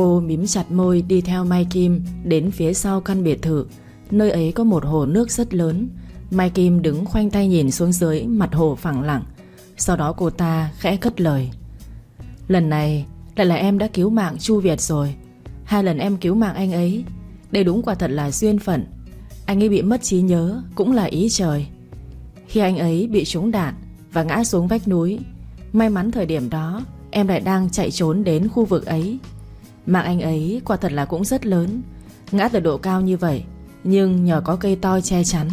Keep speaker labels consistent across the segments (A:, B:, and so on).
A: Cô mím chặt môi đi theo Mai Kim Đến phía sau căn biệt thự. Nơi ấy có một hồ nước rất lớn. Mai Kim đứng khoanh tay nhìn xuống dưới, Mặt hồ phẳng lặng. Sau đó cô ta khẽ cất lời. Lần này, lại là em đã cứu mạng Chu Việt rồi. Hai lần em cứu mạng anh ấy, Đây đúng quả thật là duyên phận. Anh ấy bị mất trí nhớ, Cũng là ý trời. Khi anh ấy bị trúng đạn Và ngã xuống vách núi, May mắn thời điểm đó, Em lại đang chạy trốn đến khu vực ấy. Mạng anh ấy quả thật là cũng rất lớn, Ngã từ độ cao như vậy, Nhưng nhờ có cây to che chắn,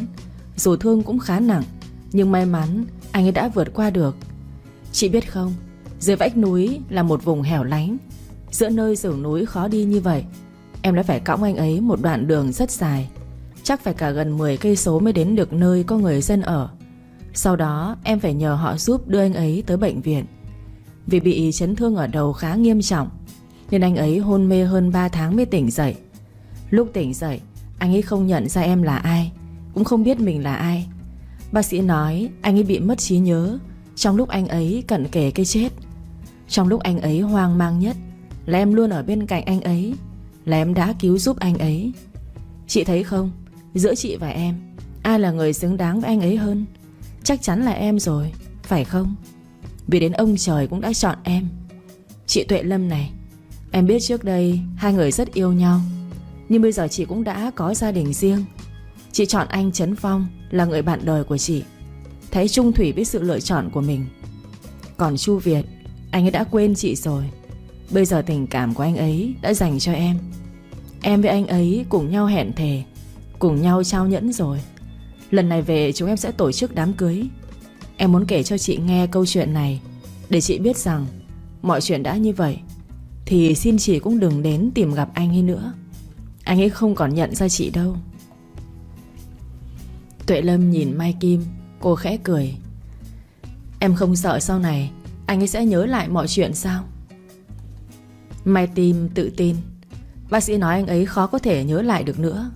A: Dù thương cũng khá nặng, Nhưng may mắn anh ấy đã vượt qua được. Chị biết không, Dưới vách núi là một vùng hẻo lánh, Giữa nơi rừng núi khó đi như vậy, Em đã phải cõng anh ấy một đoạn đường rất dài, Chắc phải cả gần 10 cây số mới đến được nơi có người dân ở. Sau đó, em phải nhờ họ giúp đưa anh ấy tới bệnh viện. Vì bị chấn thương ở đầu khá nghiêm trọng nên anh ấy hôn mê hơn 3 tháng mới tỉnh dậy. Lúc tỉnh dậy, Anh ấy không nhận ra em là ai, Cũng không biết mình là ai. Bác sĩ nói anh ấy bị mất trí nhớ, Trong lúc anh ấy cận kề cái chết. Trong lúc anh ấy hoang mang nhất, Là em luôn ở bên cạnh anh ấy, Là em đã cứu giúp anh ấy. Chị thấy không? Giữa chị và em, Ai là người xứng đáng với anh ấy hơn? Chắc chắn là em rồi, Phải không? Vì đến ông trời cũng đã chọn em. Chị Tuệ Lâm này Em biết trước đây hai người rất yêu nhau, Nhưng bây giờ chị cũng đã có gia đình riêng. Chị chọn anh Trấn Phong Là người bạn đời của chị. Thấy trung thủy với sự lựa chọn của mình. Còn Chu Việt, Anh ấy đã quên chị rồi. Bây giờ tình cảm của anh ấy đã dành cho em. Em với anh ấy cùng nhau hẹn thề, Cùng nhau trao nhẫn rồi. Lần này về chúng em sẽ tổ chức đám cưới. Em muốn kể cho chị nghe câu chuyện này, Để chị biết rằng Mọi chuyện đã như vậy. Thì xin chị cũng đừng đến tìm gặp anh ấy nữa. Anh ấy không còn nhận ra chị đâu. Tuệ Lâm nhìn Mai Kim, Cô khẽ cười. Em không sợ sau này Anh ấy sẽ nhớ lại mọi chuyện sao? Mai Tim tự tin. Bác sĩ nói anh ấy khó có thể nhớ lại được nữa.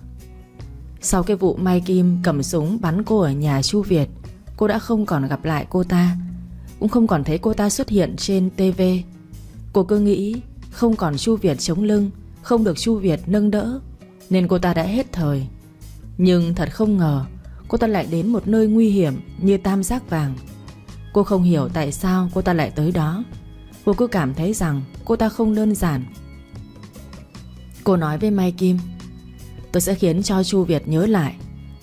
A: Sau cái vụ Mai Kim cầm súng bắn cô ở nhà Chu Việt, Cô đã không còn gặp lại cô ta. Cũng không còn thấy cô ta xuất hiện trên TV Cô cứ nghĩ không còn Chu Việt chống lưng, Không được Chu Việt nâng đỡ. Nên cô ta đã hết thời. Nhưng thật không ngờ, Cô ta lại đến một nơi nguy hiểm Như tam giác vàng. Cô không hiểu tại sao cô ta lại tới đó. Cô cứ cảm thấy rằng cô ta không đơn giản. Cô nói với Mai Kim, Tôi sẽ khiến cho Chu Việt nhớ lại.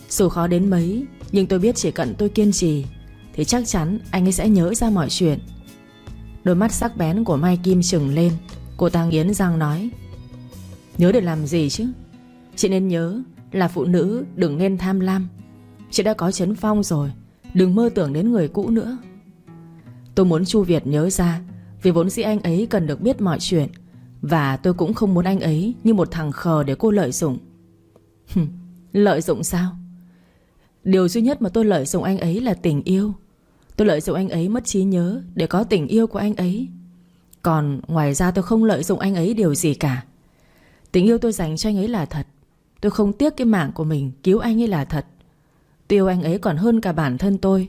A: Dù khó đến mấy, Nhưng tôi biết chỉ cần tôi kiên trì, Thì chắc chắn anh ấy sẽ nhớ ra mọi chuyện. Đôi mắt sắc bén của Mai Kim trừng lên. Cô ta nghiến răng nói. Nhớ để làm gì chứ? Chị nên nhớ là phụ nữ đừng nên tham lam. Chị đã có chấn phong rồi, Đừng mơ tưởng đến người cũ nữa. Tôi muốn Chu Việt nhớ ra, Vì vốn dĩ anh ấy cần được biết mọi chuyện, Và tôi cũng không muốn anh ấy Như một thằng khờ để cô lợi dụng. Lợi dụng sao? Điều duy nhất mà tôi lợi dụng anh ấy là tình yêu. Tôi lợi dụng anh ấy mất trí nhớ Để có tình yêu của anh ấy. Còn ngoài ra tôi không lợi dụng anh ấy điều gì cả Tình yêu tôi dành cho anh ấy là thật Tôi không tiếc cái mạng của mình Cứu anh ấy là thật Tiêu anh ấy còn hơn cả bản thân tôi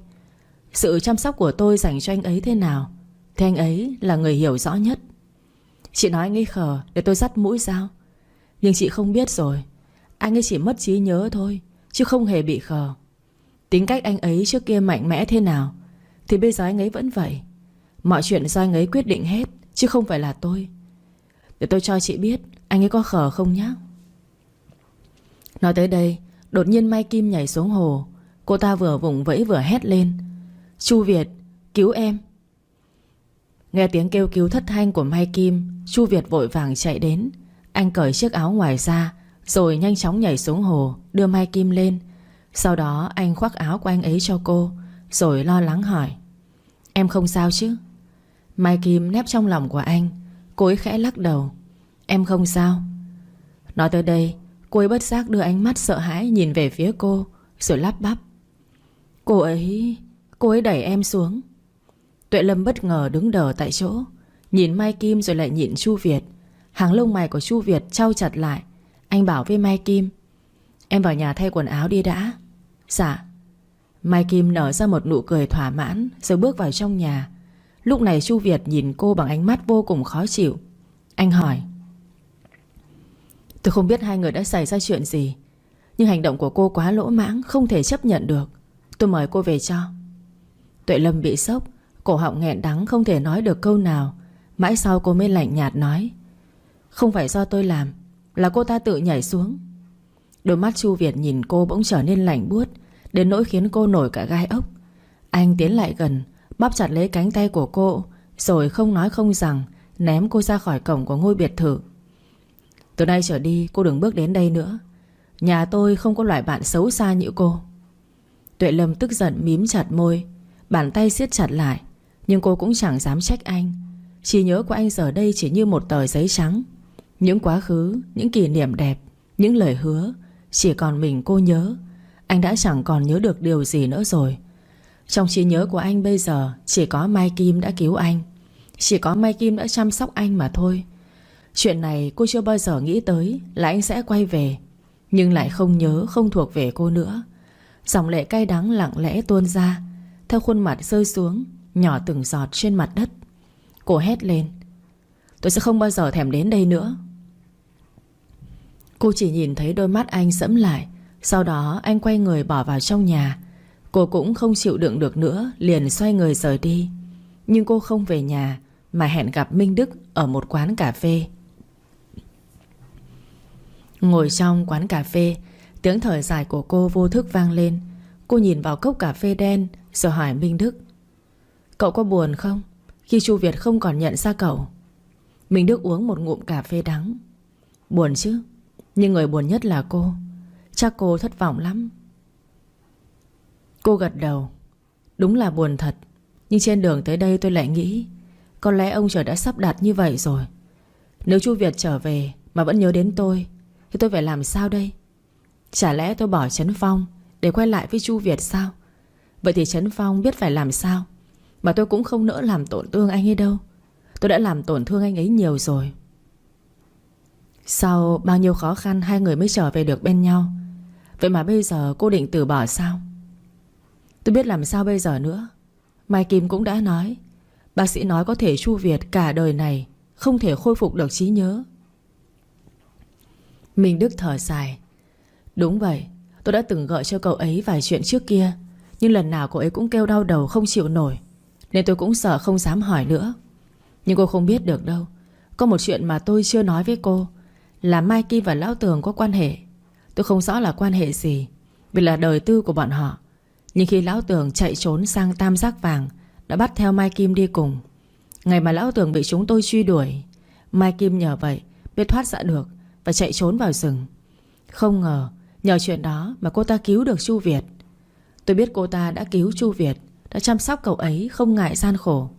A: Sự chăm sóc của tôi dành cho anh ấy thế nào Thì anh ấy là người hiểu rõ nhất Chị nói anh ấy khờ Để tôi dắt mũi sao Nhưng chị không biết rồi Anh ấy chỉ mất trí nhớ thôi Chứ không hề bị khờ Tính cách anh ấy trước kia mạnh mẽ thế nào Thì bây giờ anh ấy vẫn vậy Mọi chuyện do anh ấy quyết định hết Chứ không phải là tôi. Để tôi cho chị biết, Anh ấy có khờ không nhá? Nói tới đây, Đột nhiên Mai Kim nhảy xuống hồ. Cô ta vừa vùng vẫy vừa hét lên. Chu Việt, cứu em. Nghe tiếng kêu cứu thất thanh của Mai Kim, Chu Việt vội vàng chạy đến. Anh cởi chiếc áo ngoài ra, Rồi nhanh chóng nhảy xuống hồ, Đưa Mai Kim lên. Sau đó, anh khoác áo của anh ấy cho cô, Rồi lo lắng hỏi. Em không sao chứ? Mai Kim nép trong lòng của anh, Cô ấy khẽ lắc đầu. Em không sao. Nói tới đây, Cô ấy bất giác đưa ánh mắt sợ hãi Nhìn về phía cô, Rồi lắp bắp. Cô ấy... Cô ấy đẩy em xuống. Tuệ Lâm bất ngờ đứng đờ tại chỗ, Nhìn Mai Kim rồi lại nhìn Chu Việt. Hàng lông mày của Chu Việt trao chặt lại. Anh bảo với Mai Kim, Em vào nhà thay quần áo đi đã. Dạ. Mai Kim nở ra một nụ cười thỏa mãn, Rồi bước vào trong nhà. Lúc này Chu Việt nhìn cô bằng ánh mắt vô cùng khó chịu. Anh hỏi, Tôi không biết hai người đã xảy ra chuyện gì, Nhưng hành động của cô quá lỗ mãng, Không thể chấp nhận được. Tôi mời cô về cho. Tuệ Lâm bị sốc, Cổ họng nghẹn đắng, không thể nói được câu nào. Mãi sau cô mới lạnh nhạt nói, Không phải do tôi làm, Là cô ta tự nhảy xuống. Đôi mắt Chu Việt nhìn cô bỗng trở nên lạnh buốt, Đến nỗi khiến cô nổi cả gai ốc. Anh tiến lại gần Bóp chặt lấy cánh tay của cô, Rồi không nói không rằng, Ném cô ra khỏi cổng của ngôi biệt thự. Từ nay trở đi, cô đừng bước đến đây nữa. Nhà tôi không có loại bạn xấu xa như cô. Tuệ Lâm tức giận mím chặt môi, Bàn tay siết chặt lại, Nhưng cô cũng chẳng dám trách anh. Chỉ nhớ của anh giờ đây chỉ như một tờ giấy trắng. Những quá khứ, Những kỷ niệm đẹp, Những lời hứa, Chỉ còn mình cô nhớ. Anh đã chẳng còn nhớ được điều gì nữa rồi. Trong trí nhớ của anh bây giờ, Chỉ có Mai Kim đã cứu anh. Chỉ có Mai Kim đã chăm sóc anh mà thôi. Chuyện này cô chưa bao giờ nghĩ tới Là anh sẽ quay về. Nhưng lại không nhớ, Không thuộc về cô nữa. Dòng lệ cay đắng lặng lẽ tuôn ra, Theo khuôn mặt rơi xuống, Nhỏ từng giọt trên mặt đất. Cô hét lên, Tôi sẽ không bao giờ thèm đến đây nữa. Cô chỉ nhìn thấy đôi mắt anh sẫm lại, Sau đó anh quay người bỏ vào trong nhà Cô cũng không chịu đựng được nữa, Liền xoay người rời đi. Nhưng cô không về nhà, Mà hẹn gặp Minh Đức ở một quán cà phê. Ngồi trong quán cà phê, Tiếng thở dài của cô vô thức vang lên. Cô nhìn vào cốc cà phê đen Rồi hỏi Minh Đức, Cậu có buồn không? Khi Chu Việt không còn nhận ra cậu. Minh Đức uống một ngụm cà phê đắng. Buồn chứ, Nhưng người buồn nhất là cô. Chắc cô thất vọng lắm. Cô gật đầu. Đúng là buồn thật. Nhưng trên đường tới đây tôi lại nghĩ, Có lẽ ông trời đã sắp đặt như vậy rồi. Nếu Chu Việt trở về Mà vẫn nhớ đến tôi, Thì tôi phải làm sao đây? Chả lẽ tôi bỏ Trấn Phong Để quay lại với Chu Việt sao? Vậy thì Trấn Phong biết phải làm sao? Mà tôi cũng không nỡ làm tổn thương anh ấy đâu. Tôi đã làm tổn thương anh ấy nhiều rồi. Sau bao nhiêu khó khăn Hai người mới trở về được bên nhau. Vậy mà bây giờ cô định từ bỏ sao? Tôi biết làm sao bây giờ nữa. Mai Kim cũng đã nói, Bác sĩ nói có thể Chu Việt cả đời này Không thể khôi phục được trí nhớ. Minh Đức thở dài, Đúng vậy, Tôi đã từng gọi cho cậu ấy vài chuyện trước kia, Nhưng lần nào cậu ấy cũng kêu đau đầu không chịu nổi, Nên tôi cũng sợ không dám hỏi nữa. Nhưng cô không biết được đâu, Có một chuyện mà tôi chưa nói với cô, Là Mai Kim và Lão Tường có quan hệ. Tôi không rõ là quan hệ gì, Vì là đời tư của bọn họ. Nhưng khi Lão Tường chạy trốn sang Tam Giác Vàng, Đã bắt theo Mai Kim đi cùng. Ngày mà Lão Tường bị chúng tôi truy đuổi, Mai Kim nhờ vậy Biết thoát ra được Và chạy trốn vào rừng. Không ngờ, Nhờ chuyện đó mà cô ta cứu được Chu Việt. Tôi biết cô ta đã cứu Chu Việt, Đã chăm sóc cậu ấy không ngại gian khổ.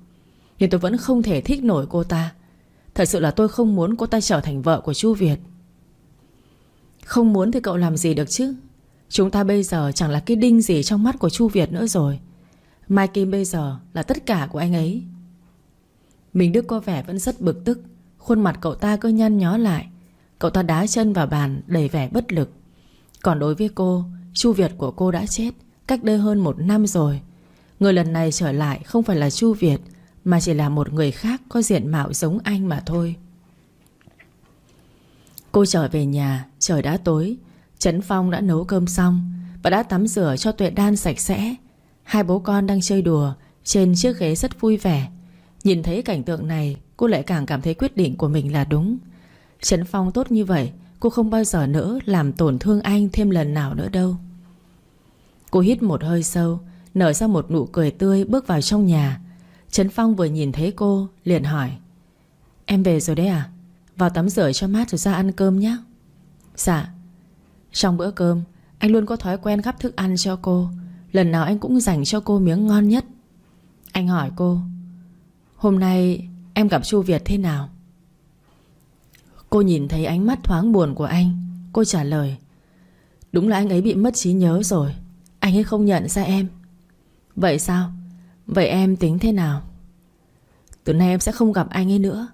A: Nhưng tôi vẫn không thể thích nổi cô ta. Thật sự là tôi không muốn cô ta trở thành vợ của Chu Việt. Không muốn thì cậu làm gì được chứ? Chúng ta bây giờ chẳng là cái đinh gì trong mắt của Chu Việt nữa rồi. Mai Kim bây giờ là tất cả của anh ấy. Mình Đức có vẻ vẫn rất bực tức. Khuôn mặt cậu ta cứ nhăn nhó lại. Cậu ta đá chân vào bàn, đầy vẻ bất lực. Còn đối với cô, Chu Việt của cô đã chết Cách đây hơn một năm rồi. Người lần này trở lại không phải là Chu Việt, Mà chỉ là một người khác Có diện mạo giống anh mà thôi. Cô trở về nhà, Trời đã tối. Trấn Phong đã nấu cơm xong Và đã tắm rửa cho Tuệ Đan sạch sẽ. Hai bố con đang chơi đùa Trên chiếc ghế rất vui vẻ. Nhìn thấy cảnh tượng này, Cô lại càng cảm thấy quyết định của mình là đúng. Trấn Phong tốt như vậy, Cô không bao giờ nữa làm tổn thương anh thêm lần nào nữa đâu. Cô hít một hơi sâu, Nở ra một nụ cười tươi bước vào trong nhà. Trấn Phong vừa nhìn thấy cô, liền hỏi, Em về rồi đấy à? Vào tắm rửa cho mát rồi ra ăn cơm nhé Dạ. Trong bữa cơm, Anh luôn có thói quen gắp thức ăn cho cô. Lần nào anh cũng dành cho cô miếng ngon nhất. Anh hỏi cô, Hôm nay em gặp Chu Việt thế nào? Cô nhìn thấy ánh mắt thoáng buồn của anh. Cô trả lời, Đúng là anh ấy bị mất trí nhớ rồi. Anh ấy không nhận ra em. Vậy sao? Vậy em tính thế nào? Từ nay em sẽ không gặp anh ấy nữa.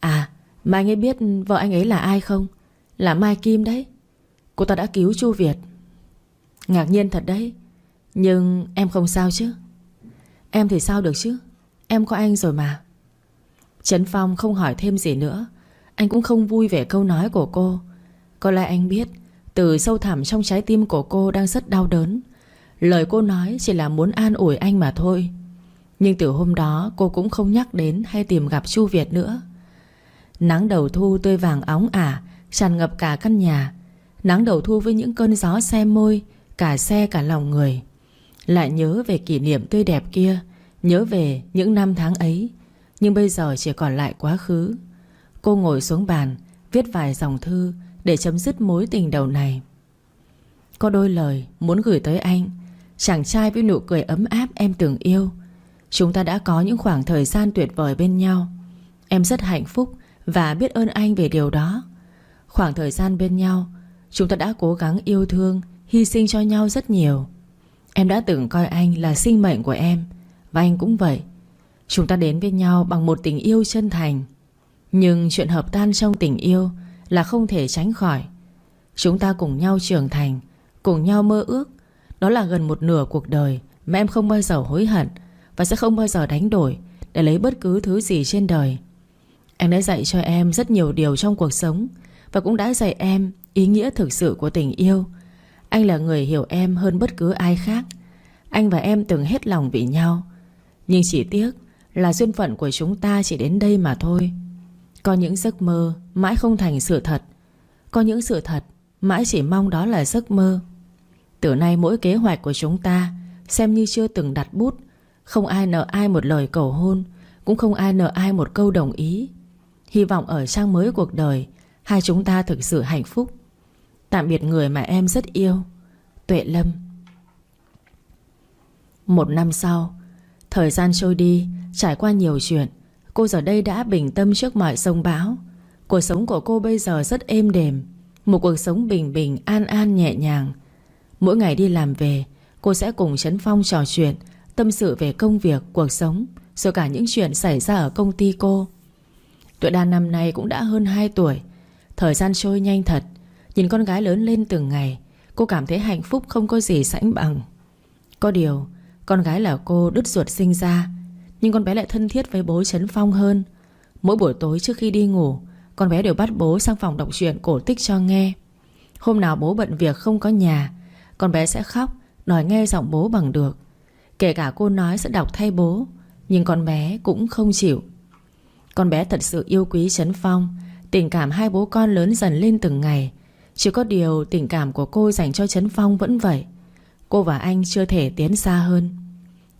A: À mà anh ấy biết vợ anh ấy là ai không? Là Mai Kim đấy. Cô ta đã cứu Chu Việt. Ngạc nhiên thật đấy. Nhưng em không sao chứ? Em thì sao được chứ? Em có anh rồi mà. Trấn Phong không hỏi thêm gì nữa. Anh cũng không vui về câu nói của cô. Có lẽ anh biết, Từ sâu thẳm trong trái tim của cô đang rất đau đớn. Lời cô nói chỉ là muốn an ủi anh mà thôi. Nhưng từ hôm đó, cô cũng không nhắc đến hay tìm gặp Chu Việt nữa. Nắng đầu thu tươi vàng óng ả, Tràn ngập cả căn nhà. Nắng đầu thu với những cơn gió xe môi, Cả xe cả lòng người. Lại nhớ về kỷ niệm tươi đẹp kia, Nhớ về những năm tháng ấy, Nhưng bây giờ chỉ còn lại quá khứ. Cô ngồi xuống bàn, Viết vài dòng thư Để chấm dứt mối tình đầu này. Có đôi lời muốn gửi tới anh, Chàng trai với nụ cười ấm áp em từng yêu. Chúng ta đã có những khoảng thời gian tuyệt vời bên nhau. Em rất hạnh phúc Và biết ơn anh về điều đó. Khoảng thời gian bên nhau Chúng ta đã cố gắng yêu thương, Hy sinh cho nhau rất nhiều. Em đã từng coi anh là sinh mệnh của em, Và anh cũng vậy. Chúng ta đến với nhau bằng một tình yêu chân thành. Nhưng chuyện hợp tan trong tình yêu Là không thể tránh khỏi. Chúng ta cùng nhau trưởng thành, Cùng nhau mơ ước. Đó là gần một nửa cuộc đời Mà em không bao giờ hối hận Và sẽ không bao giờ đánh đổi Để lấy bất cứ thứ gì trên đời. Anh đã dạy cho em rất nhiều điều trong cuộc sống Và cũng đã dạy em Ý nghĩa thực sự của tình yêu. Anh là người hiểu em hơn bất cứ ai khác. Anh và em từng hết lòng vì nhau. Nhưng chỉ tiếc Là duyên phận của chúng ta chỉ đến đây mà thôi. Có những giấc mơ Mãi không thành sự thật. Có những sự thật Mãi chỉ mong đó là giấc mơ. Từ nay mỗi kế hoạch của chúng ta, Xem như chưa từng đặt bút, Không ai nợ ai một lời cầu hôn, Cũng không ai nợ ai một câu đồng ý. Hy vọng ở trang mới cuộc đời, Hai chúng ta thực sự hạnh phúc. Tạm biệt người mà em rất yêu Tuệ Lâm. Một năm sau Thời gian trôi đi Trải qua nhiều chuyện Cô giờ đây đã bình tâm trước mọi sông bão. Cuộc sống của cô bây giờ rất êm đềm Một cuộc sống bình bình an an nhẹ nhàng. Mỗi ngày đi làm về Cô sẽ cùng Trấn Phong trò chuyện Tâm sự về công việc, cuộc sống Rồi cả những chuyện xảy ra ở công ty cô. Tuệ Đan năm nay cũng đã hơn 2 tuổi Thời gian trôi nhanh thật. Nhìn con gái lớn lên từng ngày, Cô cảm thấy hạnh phúc không có gì sánh bằng. Có điều, Con gái là cô đứt ruột sinh ra, Nhưng con bé lại thân thiết với bố Trấn Phong hơn. Mỗi buổi tối trước khi đi ngủ, Con bé đều bắt bố sang phòng đọc truyện cổ tích cho nghe. Hôm nào bố bận việc không có nhà, Con bé sẽ khóc Đòi nghe giọng bố bằng được. Kể cả cô nói sẽ đọc thay bố, Nhưng con bé cũng không chịu. Con bé thật sự yêu quý Trấn Phong, Tình cảm hai bố con lớn dần lên từng ngày chỉ có điều tình cảm của cô dành cho Trấn Phong vẫn vậy. Cô và anh chưa thể tiến xa hơn.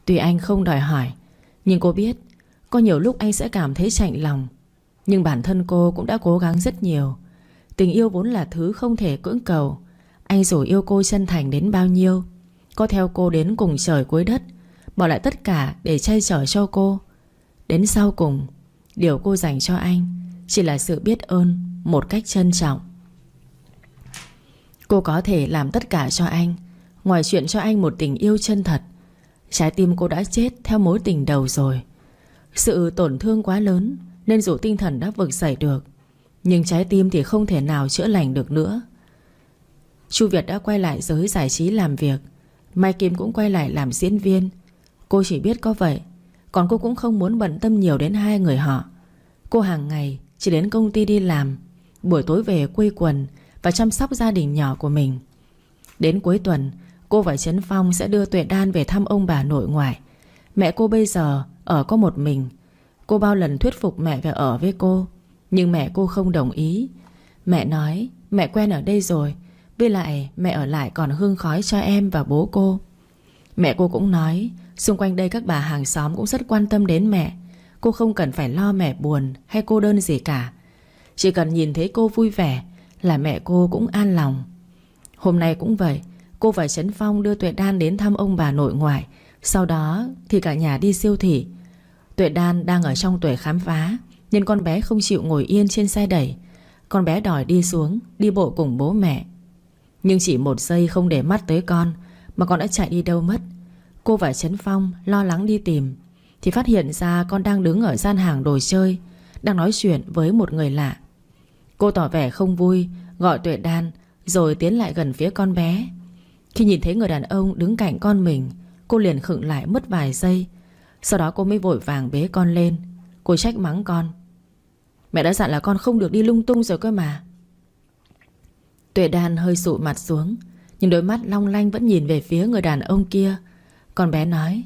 A: Tuy anh không đòi hỏi, Nhưng cô biết Có nhiều lúc anh sẽ cảm thấy chạnh lòng. Nhưng bản thân cô cũng đã cố gắng rất nhiều. Tình yêu vốn là thứ không thể cưỡng cầu. Anh dù yêu cô chân thành đến bao nhiêu, Có theo cô đến cùng trời cuối đất, Bỏ lại tất cả để che chở cho cô. Đến sau cùng, Điều cô dành cho anh Chỉ là sự biết ơn Một cách trân trọng. Cô có thể làm tất cả cho anh. Ngoài chuyện cho anh một tình yêu chân thật, Trái tim cô đã chết theo mối tình đầu rồi. Sự tổn thương quá lớn, Nên dù tinh thần đã vực dậy được, Nhưng trái tim thì không thể nào chữa lành được nữa. Chu Việt đã quay lại giới giải trí làm việc, Mai Kim cũng quay lại làm diễn viên. Cô chỉ biết có vậy, Còn cô cũng không muốn bận tâm nhiều đến hai người họ. Cô hàng ngày chỉ đến công ty đi làm, Buổi tối về quây quần và chăm sóc gia đình nhỏ của mình. Đến cuối tuần, Cô và Trấn Phong sẽ đưa Tuệ Đan về thăm ông bà nội ngoại. Mẹ cô bây giờ ở có một mình. Cô bao lần thuyết phục mẹ về ở với cô, Nhưng mẹ cô không đồng ý. Mẹ nói, mẹ quen ở đây rồi, Với lại mẹ ở lại còn hương khói cho em và bố cô. Mẹ cô cũng nói, Xung quanh đây các bà hàng xóm cũng rất quan tâm đến mẹ. Cô không cần phải lo mẹ buồn hay cô đơn gì cả. Chỉ cần nhìn thấy cô vui vẻ là mẹ cô cũng an lòng. Hôm nay cũng vậy, Cô và Trấn Phong đưa Tuệ Đan đến thăm ông bà nội ngoại. Sau đó thì cả nhà đi siêu thị. Tuệ Đan đang ở trong tuổi khám phá, Nhưng con bé không chịu ngồi yên trên xe đẩy. Con bé đòi đi xuống, Đi bộ cùng bố mẹ. Nhưng chỉ một giây không để mắt tới con, Mà con đã chạy đi đâu mất. Cô và Trấn Phong lo lắng đi tìm, Thì phát hiện ra con đang đứng ở gian hàng đồ chơi, Đang nói chuyện với một người lạ. Cô tỏ vẻ không vui, Gọi Tuệ Đan, Rồi tiến lại gần phía con bé. Khi nhìn thấy người đàn ông đứng cạnh con mình, Cô liền khựng lại mất vài giây. Sau đó cô mới vội vàng bế con lên. Cô trách mắng con, Mẹ đã dặn là con không được đi lung tung rồi cơ mà. Tuệ đan hơi sụ mặt xuống, Nhưng đôi mắt long lanh vẫn nhìn về phía người đàn ông kia. Con bé nói,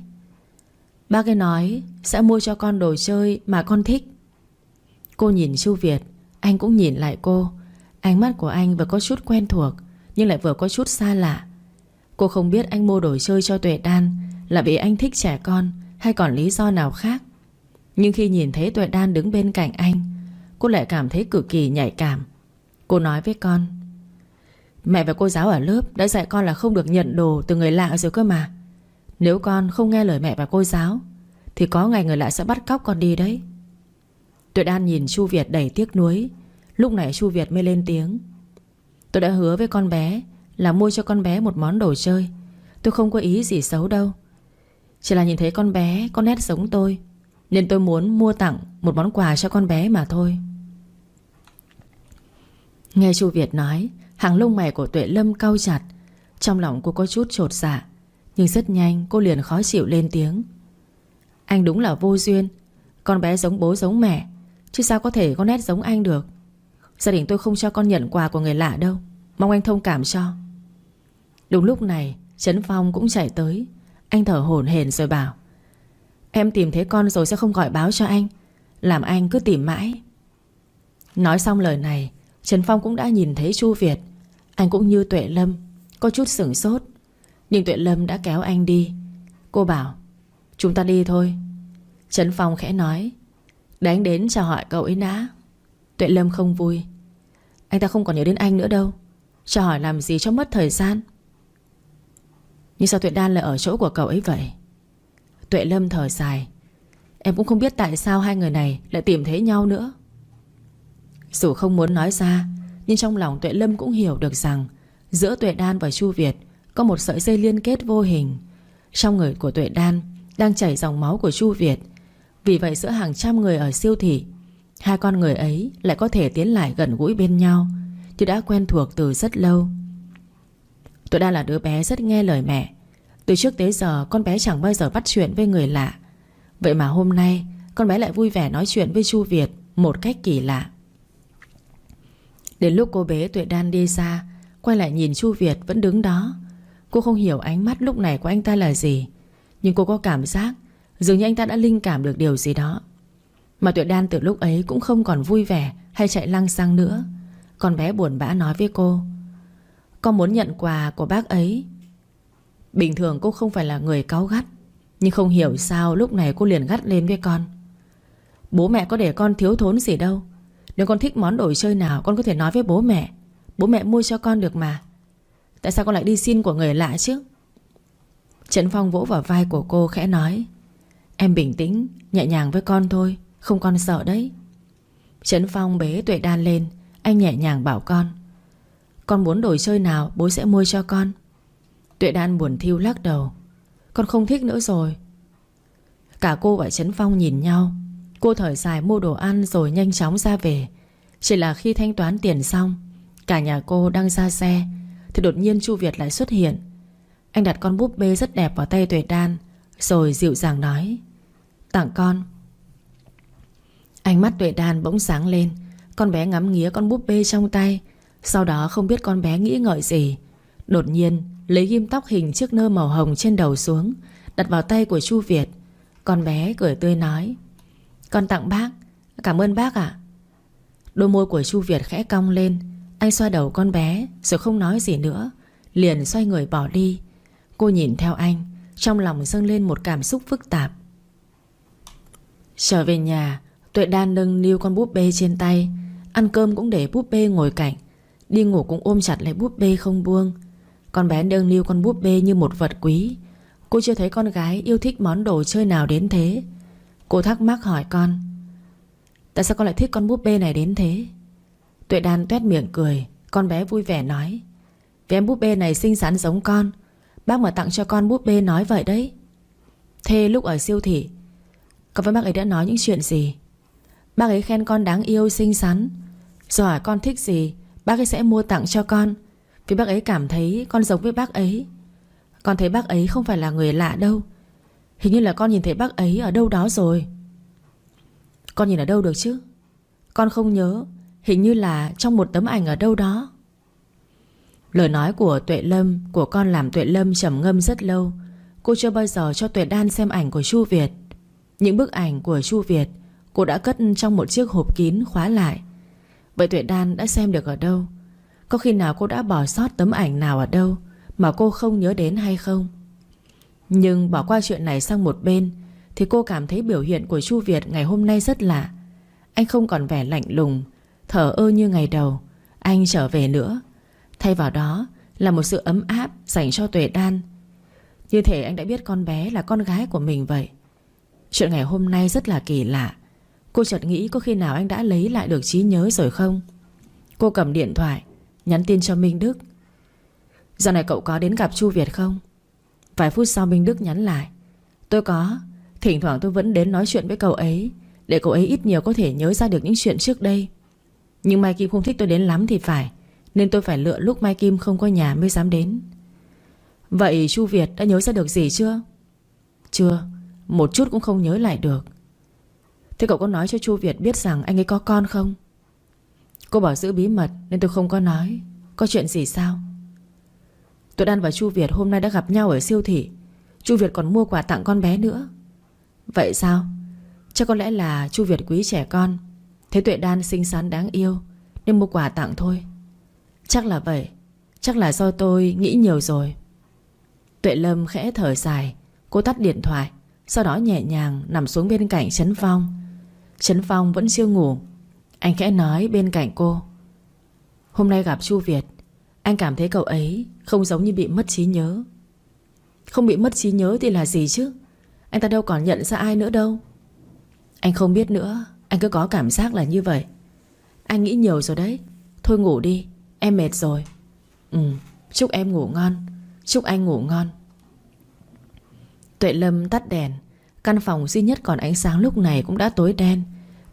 A: Bác ấy nói Sẽ mua cho con đồ chơi mà con thích. Cô nhìn Chu Việt anh cũng nhìn lại cô. Ánh mắt của anh vừa có chút quen thuộc, Nhưng lại vừa có chút xa lạ. Cô không biết anh mua đồ chơi cho Tuệ Đan Là vì anh thích trẻ con Hay còn lý do nào khác. Nhưng khi nhìn thấy Tuệ Đan đứng bên cạnh anh, Cô lại cảm thấy cực kỳ nhạy cảm. Cô nói với con, Mẹ và cô giáo ở lớp Đã dạy con là không được nhận đồ từ người lạ rồi cơ mà. Nếu con không nghe lời mẹ và cô giáo, Thì có ngày người lạ sẽ bắt cóc con đi đấy. Tuyệt An nhìn Chu Việt đầy tiếc nuối. Lúc này Chu Việt mới lên tiếng. Tôi đã hứa với con bé Là mua cho con bé một món đồ chơi. Tôi không có ý gì xấu đâu. Chỉ là nhìn thấy con bé có nét giống tôi, Nên tôi muốn mua tặng Một món quà cho con bé mà thôi. Nghe Chu Việt nói, Hàng lông mày của Tuệ Lâm cau chặt. Trong lòng cô có chút trột dạ Nhưng rất nhanh cô liền khó chịu lên tiếng. Anh đúng là vô duyên. Con bé giống bố giống mẹ Chứ sao có thể có nét giống anh được? Gia đình tôi không cho con nhận quà của người lạ đâu. Mong anh thông cảm cho. Đúng lúc này, Trấn Phong cũng chạy tới. Anh thở hổn hển rồi bảo, Em tìm thấy con rồi sẽ không gọi báo cho anh. Làm anh cứ tìm mãi. Nói xong lời này Trần Phong cũng đã nhìn thấy Chu Việt. Anh cũng như Tuệ Lâm, Có chút sửng sốt. Nhưng Tuệ Lâm đã kéo anh đi. Cô bảo, Chúng ta đi thôi. Trần Phong khẽ nói để anh đến chào hỏi cậu ấy đã. Tuệ Lâm không vui. Anh ta không còn nhớ đến anh nữa đâu. Chào hỏi làm gì cho mất thời gian? Nhưng sao Tuệ Đan lại ở chỗ của cậu ấy vậy? Tuệ Lâm thở dài. Em cũng không biết tại sao hai người này Lại tìm thấy nhau nữa. Dù không muốn nói ra, Nhưng trong lòng Tuệ Lâm cũng hiểu được rằng Giữa Tuệ Đan và Chu Việt Có một sợi dây liên kết vô hình. Trong người của Tuệ Đan Đang chảy dòng máu của Chu Việt vì vậy giữa hàng trăm người ở siêu thị, Hai con người ấy lại có thể tiến lại gần gũi bên nhau. Chứ đã quen thuộc từ rất lâu. Tôi đang là đứa bé rất nghe lời mẹ. Từ trước tới giờ, con bé chẳng bao giờ bắt chuyện với người lạ. Vậy mà hôm nay, Con bé lại vui vẻ nói chuyện với Chu Việt Một cách kỳ lạ. Đến lúc cô bé Tuệ Đan đi xa, Quay lại nhìn Chu Việt vẫn đứng đó. Cô không hiểu ánh mắt lúc này của anh ta là gì, Nhưng cô có cảm giác Dường như anh ta đã linh cảm được điều gì đó. Mà Tuệ Đan từ lúc ấy cũng không còn vui vẻ Hay chạy lăng sang nữa. Con bé buồn bã nói với cô, Con muốn nhận quà của bác ấy. Bình thường cô không phải là người cáu gắt, Nhưng không hiểu sao lúc này cô liền gắt lên với con. Bố mẹ có để con thiếu thốn gì đâu. Nếu con thích món đồ chơi nào, Con có thể nói với bố mẹ. Bố mẹ mua cho con được mà. Tại sao con lại đi xin của người lạ chứ? Trấn Phong vỗ vào vai của cô khẽ nói Em bình tĩnh, Nhẹ nhàng với con thôi, không con sợ đấy. Trấn Phong bế Tuệ Đan lên, Anh nhẹ nhàng bảo con Con muốn đồ chơi nào bố sẽ mua cho con. Tuệ Đan buồn thiêu lắc đầu, Con không thích nữa rồi. Cả cô và Trấn Phong nhìn nhau, Cô thở dài mua đồ ăn rồi nhanh chóng ra về. Chỉ là khi thanh toán tiền xong, Cả nhà cô đang ra xe, Thì đột nhiên Chu Việt lại xuất hiện. Anh đặt con búp bê rất đẹp vào tay Tuệ Đan, Rồi dịu dàng nói Tặng con. Ánh mắt tuệ đàn bỗng sáng lên. Con bé ngắm nghía con búp bê trong tay. Sau đó không biết con bé nghĩ ngợi gì. Đột nhiên, lấy ghim tóc hình chiếc nơ màu hồng trên đầu xuống, Đặt vào tay của Chu Việt. Con bé cười tươi nói, Con tặng bác, Cảm ơn bác ạ. Đôi môi của Chu Việt khẽ cong lên. Anh xoa đầu con bé, Rồi không nói gì nữa, Liền xoay người bỏ đi. Cô nhìn theo anh, Trong lòng dâng lên một cảm xúc phức tạp. Trở về nhà, Tuệ đan nâng niu con búp bê trên tay. Ăn cơm cũng để búp bê ngồi cạnh. Đi ngủ cũng ôm chặt lấy búp bê không buông. Con bé nâng niu con búp bê như một vật quý. Cô chưa thấy con gái yêu thích món đồ chơi nào đến thế. Cô thắc mắc hỏi con, Tại sao con lại thích con búp bê này đến thế? Tuệ đan tuét miệng cười. Con bé vui vẻ nói Vì em búp bê này xinh xắn giống con. Bác mà tặng cho con búp bê nói vậy đấy. Thế lúc ở siêu thị con với bác ấy đã nói những chuyện gì? Bác ấy khen con đáng yêu, xinh xắn. Rồi hỏi con thích gì, Bác ấy sẽ mua tặng cho con. Vì bác ấy cảm thấy con giống với bác ấy. Con thấy bác ấy không phải là người lạ đâu. Hình như là con nhìn thấy bác ấy ở đâu đó rồi. Con nhìn ở đâu được chứ? Con không nhớ. Hình như là trong một tấm ảnh ở đâu đó. Lời nói của Tuệ Lâm, Của con làm Tuệ Lâm trầm ngâm rất lâu. Cô chưa bao giờ cho Tuệ Đan xem ảnh của Chu Việt. Những bức ảnh của Chu Việt Cô đã cất trong một chiếc hộp kín khóa lại. Vậy Tuệ Đan đã xem được ở đâu? Có khi nào cô đã bỏ sót tấm ảnh nào ở đâu Mà cô không nhớ đến hay không? Nhưng bỏ qua chuyện này sang một bên Thì cô cảm thấy biểu hiện của Chu Việt ngày hôm nay rất lạ. Anh không còn vẻ lạnh lùng, Thở ơ như ngày đầu. Anh trở về nữa. Thay vào đó là một sự ấm áp dành cho Tuệ Đan. Như thể anh đã biết con bé là con gái của mình vậy. Chuyện ngày hôm nay rất là kỳ lạ. Cô chợt nghĩ có khi nào anh đã lấy lại được trí nhớ rồi không? Cô cầm điện thoại, Nhắn tin cho Minh Đức. Giờ này cậu có đến gặp Chu Việt không? Vài phút sau Minh Đức nhắn lại. Tôi có. Thỉnh thoảng tôi vẫn đến nói chuyện với cậu ấy, Để cậu ấy ít nhiều có thể nhớ ra được những chuyện trước đây. Nhưng Mai Kim không thích tôi đến lắm thì phải, Nên tôi phải lựa lúc Mai Kim không có nhà mới dám đến. Vậy Chu Việt đã nhớ ra được gì chưa? Chưa. Một chút cũng không nhớ lại được. Thế cậu có nói cho Chu Việt biết rằng anh ấy có con không? Cô bảo giữ bí mật Nên tôi không có nói. Có chuyện gì sao? Tuệ An và Chu Việt hôm nay đã gặp nhau ở siêu thị. Chu Việt còn mua quà tặng con bé nữa. Vậy sao? Chắc có lẽ là Chu Việt quý trẻ con. Thế Tuệ Đan xinh xắn đáng yêu, Nên mua quà tặng thôi. Chắc là vậy. Chắc là do tôi nghĩ nhiều rồi. Tuệ Lâm khẽ thở dài. Cô tắt điện thoại. Sau đó nhẹ nhàng nằm xuống bên cạnh Trấn Phong. Trấn Phong vẫn chưa ngủ. Anh khẽ nói bên cạnh cô. Hôm nay gặp Chu Việt. Anh cảm thấy cậu ấy không giống như bị mất trí nhớ. Không bị mất trí nhớ thì là gì chứ? Anh ta đâu còn nhận ra ai nữa đâu. Anh không biết nữa. Anh cứ có cảm giác là như vậy. Anh nghĩ nhiều rồi đấy. Thôi ngủ đi. Em mệt rồi. Ừ. Chúc em ngủ ngon. Chúc anh ngủ ngon. Tuệ Lâm tắt đèn. Căn phòng duy nhất còn ánh sáng lúc này cũng đã tối đen.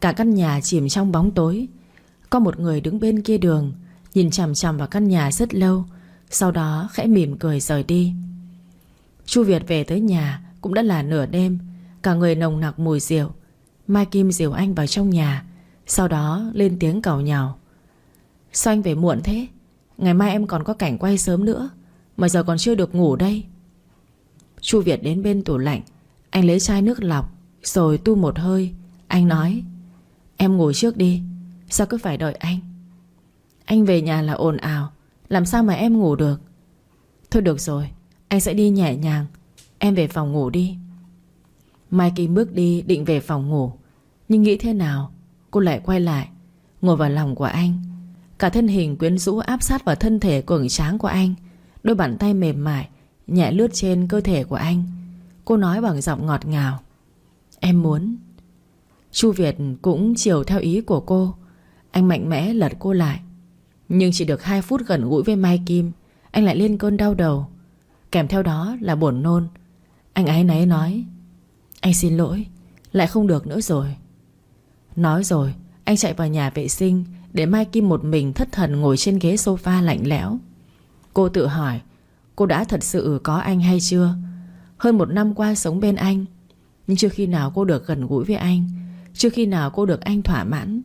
A: Cả căn nhà chìm trong bóng tối. Có một người đứng bên kia đường, Nhìn chằm chằm vào căn nhà rất lâu, Sau đó khẽ mỉm cười rời đi. Chu Việt về tới nhà, Cũng đã là nửa đêm. Cả người nồng nặc mùi rượu. Mai Kim diều anh vào trong nhà, Sau đó lên tiếng cầu nhào Sao anh về muộn thế? Ngày mai em còn có cảnh quay sớm nữa, Mà giờ còn chưa được ngủ đây. Chu Việt đến bên tủ lạnh. Anh lấy chai nước lọc, Rồi tu một hơi. Anh nói, Em ngồi trước đi, Sao cứ phải đợi anh? Anh về nhà là ồn ào, Làm sao mà em ngủ được? Thôi được rồi, Anh sẽ đi nhẹ nhàng, Em về phòng ngủ đi. Mai Kim bước đi định về phòng ngủ, Nhưng nghĩ thế nào, Cô lại quay lại, Ngồi vào lòng của anh. Cả thân hình quyến rũ áp sát vào thân thể cường tráng của anh, Đôi bàn tay mềm mại Nhẹ lướt trên cơ thể của anh. Cô nói bằng giọng ngọt ngào. Em muốn. Chu Việt cũng chiều theo ý của cô. Anh mạnh mẽ lật cô lại. Nhưng chỉ được 2 phút gần gũi với Mai Kim, Anh lại lên cơn đau đầu. Kèm theo đó là buồn nôn. Anh ái náy nói, Anh xin lỗi, Lại không được nữa rồi. Nói rồi, Anh chạy vào nhà vệ sinh Để Mai Kim một mình thất thần ngồi trên ghế sofa lạnh lẽo. Cô tự hỏi Cô đã thật sự có anh hay chưa? Hơn một năm qua sống bên anh, Nhưng chưa khi nào cô được gần gũi với anh, Chưa khi nào cô được anh thỏa mãn.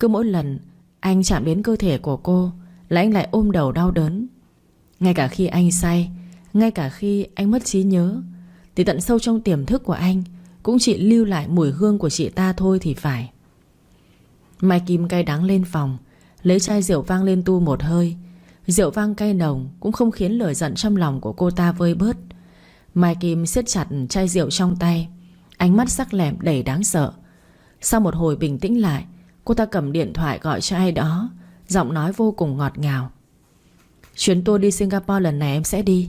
A: Cứ mỗi lần Anh chạm đến cơ thể của cô Là anh lại ôm đầu đau đớn. Ngay cả khi anh say, Ngay cả khi anh mất trí nhớ, Thì tận sâu trong tiềm thức của anh Cũng chỉ lưu lại mùi hương của chị ta thôi thì phải. Mai Kim cay đắng lên phòng, Lấy chai rượu vang lên tu một hơi Rượu vang cay nồng Cũng không khiến lời giận trong lòng của cô ta vơi bớt. Mai Kim siết chặt chai rượu trong tay Ánh mắt sắc lẹm đầy đáng sợ. Sau một hồi bình tĩnh lại Cô ta cầm điện thoại gọi cho ai đó Giọng nói vô cùng ngọt ngào. Chuyến tour đi Singapore lần này em sẽ đi.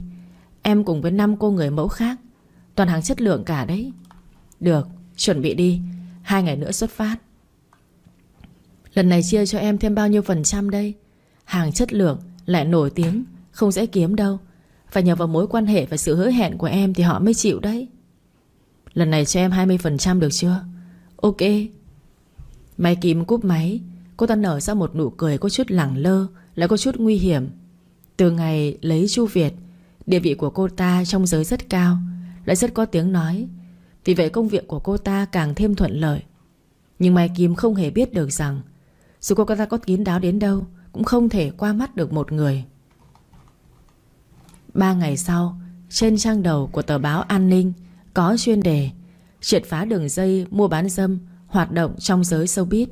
A: Em cùng với năm cô người mẫu khác. Toàn hàng chất lượng cả đấy. Được, chuẩn bị đi. Hai ngày nữa xuất phát. Lần này chia cho em thêm bao nhiêu phần trăm đây? Hàng chất lượng lại nổi tiếng, Không dễ kiếm đâu. Phải nhờ vào mối quan hệ và sự hứa hẹn của em Thì họ mới chịu đấy. Lần này cho em 20% được chưa? Ok. Mai Kim cúp máy. Cô ta nở ra một nụ cười có chút lẳng lơ, Lại có chút nguy hiểm. Từ ngày lấy Chu Việt, Địa vị của cô ta trong giới rất cao. Lại rất có tiếng nói. Vì vậy công việc của cô ta càng thêm thuận lợi. Nhưng Mai Kim không hề biết được rằng, Dù cô ta có kín đáo đến đâu cũng không thể qua mắt được một người. Ba ngày sau, Trên trang đầu của tờ báo An ninh Có chuyên đề Triệt phá đường dây mua bán dâm Hoạt động trong giới showbiz.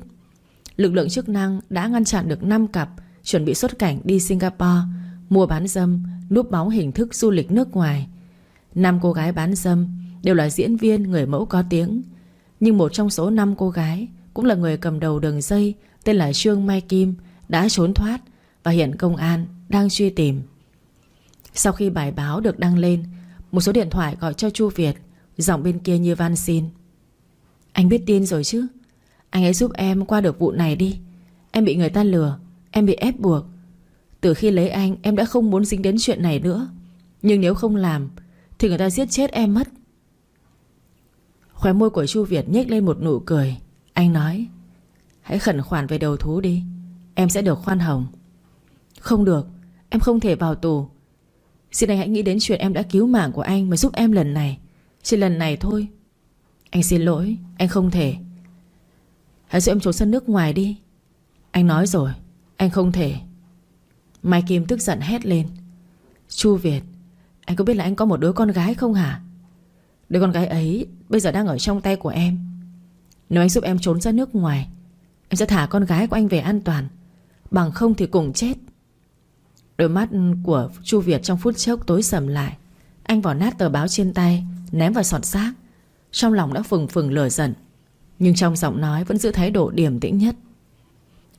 A: Lực lượng chức năng đã ngăn chặn được 5 cặp Chuẩn bị xuất cảnh đi Singapore Mua bán dâm, Núp bóng hình thức du lịch nước ngoài. Năm cô gái bán dâm Đều là diễn viên, người mẫu có tiếng. Nhưng một trong số 5 cô gái Cũng là người cầm đầu đường dây Tên là Trương Mai Kim đã trốn thoát Và hiện công an đang truy tìm. Sau khi bài báo được đăng lên, Một số điện thoại gọi cho Chu Việt, Giọng bên kia như van xin. Anh biết tin rồi chứ? Anh hãy giúp em qua được vụ này đi. Em bị người ta lừa, Em bị ép buộc. Từ khi lấy anh, em đã không muốn dính đến chuyện này nữa. Nhưng nếu không làm, Thì người ta giết chết em mất. Khóe môi của Chu Việt nhếch lên một nụ cười. Anh nói, Hãy khẩn khoản về đầu thú đi. Em sẽ được khoan hồng. Không được, Em không thể vào tù. Xin anh hãy nghĩ đến chuyện em đã cứu mạng của anh Mà giúp em lần này. Chỉ lần này thôi. Anh xin lỗi, Anh không thể. Hãy giúp em trốn sân nước ngoài đi. Anh nói rồi, Anh không thể. Mai Kim tức giận hét lên. Chu Việt, Anh có biết là anh có một đứa con gái không hả? Đứa con gái ấy Bây giờ đang ở trong tay của em. Nếu anh giúp em trốn ra nước ngoài, Em sẽ thả con gái của anh về an toàn. Bằng không thì cùng chết. Đôi mắt của Chu Việt trong phút chốc tối sầm lại. Anh vỏ nát tờ báo trên tay, Ném vào sọt xác. Trong lòng đã phừng phừng lửa giận, Nhưng trong giọng nói vẫn giữ thái độ điềm tĩnh nhất.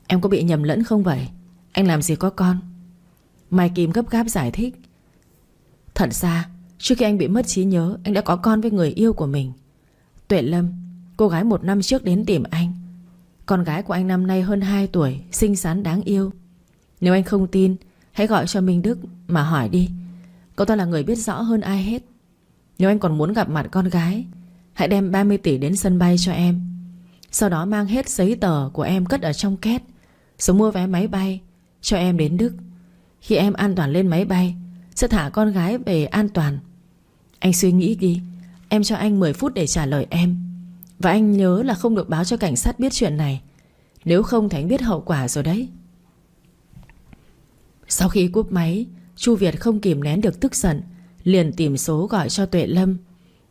A: Em có bị nhầm lẫn không vậy? Anh làm gì có con? Mai Kim gấp gáp giải thích. Thật ra, Trước khi anh bị mất trí nhớ, Anh đã có con với người yêu của mình. Tuệ Lâm, Cô gái một năm trước đến tìm anh. Con gái của anh năm nay hơn 2 tuổi, Xinh xắn đáng yêu. Nếu anh không tin, Hãy gọi cho Minh Đức mà hỏi đi. Cậu ta là người biết rõ hơn ai hết. Nếu anh còn muốn gặp mặt con gái, Hãy đem 30 tỷ đến sân bay cho em. Sau đó mang hết giấy tờ của em cất ở trong két, Rồi mua vé máy bay Cho em đến Đức. Khi em an toàn lên máy bay, Sẽ thả con gái về an toàn. Anh suy nghĩ đi, Em cho anh 10 phút để trả lời em. Và anh nhớ là không được báo cho cảnh sát biết chuyện này. Nếu không thì anh biết hậu quả rồi đấy. Sau khi cúp máy, Chu Việt không kìm nén được tức giận, Liền tìm số gọi cho Tuệ Lâm.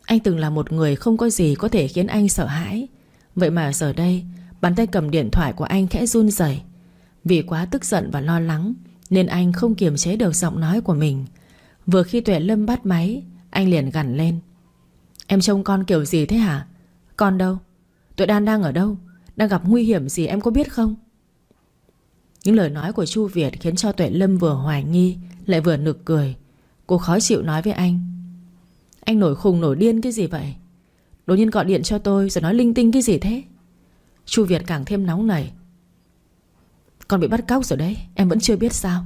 A: Anh từng là một người không có gì có thể khiến anh sợ hãi. Vậy mà giờ đây, Bàn tay cầm điện thoại của anh khẽ run rẩy. Vì quá tức giận và lo lắng, Nên anh không kiềm chế được giọng nói của mình. Vừa khi Tuệ Lâm bắt máy, Anh liền gằn lên. Em trông con kiểu gì thế hả? Con đâu? Tuệ Đan đang ở đâu? Đang gặp nguy hiểm gì em có biết không? Những lời nói của Chu Việt khiến cho Tuệ Lâm vừa hoài nghi, Lại vừa nực cười. Cô khó chịu nói với anh. Anh nổi khùng, nổi điên cái gì vậy? Đột nhiên gọi điện cho tôi rồi nói linh tinh cái gì thế? Chu Việt càng thêm nóng nảy. Con bị bắt cóc rồi đấy, Em vẫn chưa biết sao.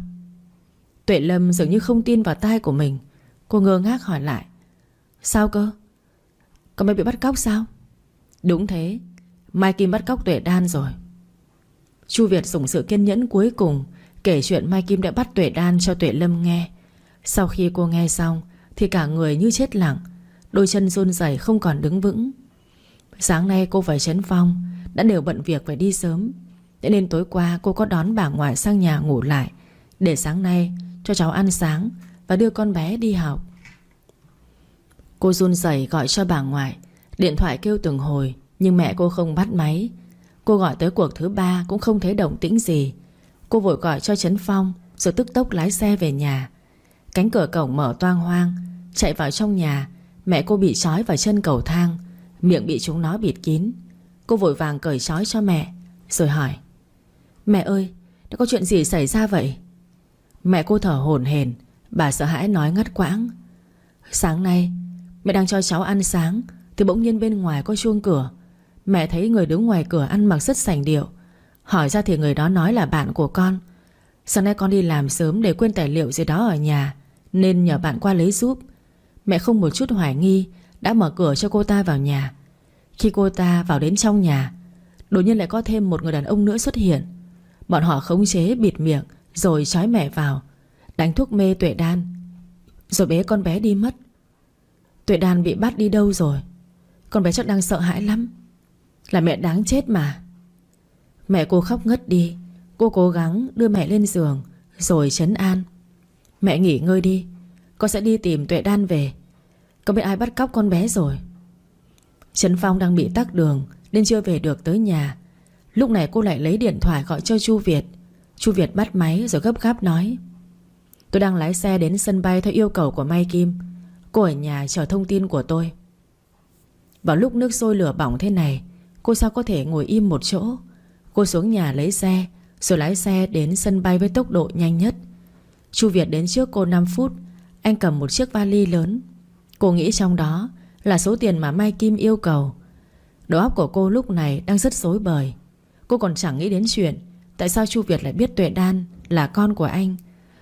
A: Tuệ Lâm dường như không tin vào tai của mình. Cô ngơ ngác hỏi lại. Sao cơ? Con bé bị bắt cóc sao? Đúng thế. Mai Kim bắt cóc Tuệ Đan rồi. Chu Việt dùng sự kiên nhẫn cuối cùng Kể chuyện Mai Kim đã bắt Tuệ Đan cho Tuệ Lâm nghe. Sau khi cô nghe xong, Thì cả người như chết lặng, Đôi chân run rẩy không còn đứng vững. Sáng nay cô phải chấn phong, Đã đều bận việc phải đi sớm, Thế nên tối qua cô có đón bà ngoại sang nhà ngủ lại, Để sáng nay cho cháu ăn sáng Và đưa con bé đi học. Cô run rẩy gọi cho bà ngoại Điện thoại kêu từng hồi, Nhưng mẹ cô không bắt máy. Cô gọi tới cuộc thứ ba cũng không thấy động tĩnh gì. Cô vội gọi cho Trấn Phong, Rồi tức tốc lái xe về nhà. Cánh cửa cổng mở toang hoang, Chạy vào trong nhà. Mẹ cô bị trói vào chân cầu thang, Miệng bị chúng nó bịt kín. Cô vội vàng cởi trói cho mẹ, Rồi hỏi, Mẹ ơi, đã có chuyện gì xảy ra vậy? Mẹ cô thở hổn hển, Bà sợ hãi nói ngắt quãng, Sáng nay, mẹ đang cho cháu ăn sáng thì bỗng nhiên bên ngoài có chuông cửa. Mẹ thấy người đứng ngoài cửa ăn mặc rất sành điệu. Hỏi ra thì người đó nói là bạn của con. Sáng nay con đi làm sớm để quên tài liệu gì đó ở nhà, Nên nhờ bạn qua lấy giúp. Mẹ không một chút hoài nghi, Đã mở cửa cho cô ta vào nhà. Khi cô ta vào đến trong nhà, Đột nhiên lại có thêm một người đàn ông nữa xuất hiện. Bọn họ khống chế, bịt miệng, Rồi trói mẹ vào, Đánh thuốc mê tuệ đan. Rồi bế con bé đi mất. Tuệ đan bị bắt đi đâu rồi? Con bé chắc đang sợ hãi lắm. Là mẹ đáng chết mà. Mẹ cô khóc ngất đi. Cô cố gắng đưa mẹ lên giường, Rồi chấn an. Mẹ nghỉ ngơi đi. Con sẽ đi tìm Tuệ Đan về. Con biết ai bắt cóc con bé rồi. Trấn Phong đang bị tắc đường Nên chưa về được tới nhà. Lúc này cô lại lấy điện thoại gọi cho Chu Việt. Chu Việt bắt máy rồi gấp gáp nói, Tôi đang lái xe đến sân bay theo yêu cầu của Mai Kim. Cô ở nhà chờ thông tin của tôi. Vào lúc nước sôi lửa bỏng thế này, Cô sao có thể ngồi im một chỗ? Cô xuống nhà lấy xe, Rồi lái xe đến sân bay với tốc độ nhanh nhất. Chu Việt đến trước cô 5 phút, Anh cầm một chiếc vali lớn. Cô nghĩ trong đó Là số tiền mà Mai Kim yêu cầu. Đầu óc của cô lúc này đang rất rối bời. Cô còn chẳng nghĩ đến chuyện Tại sao Chu Việt lại biết Tuệ Đan Là con của anh,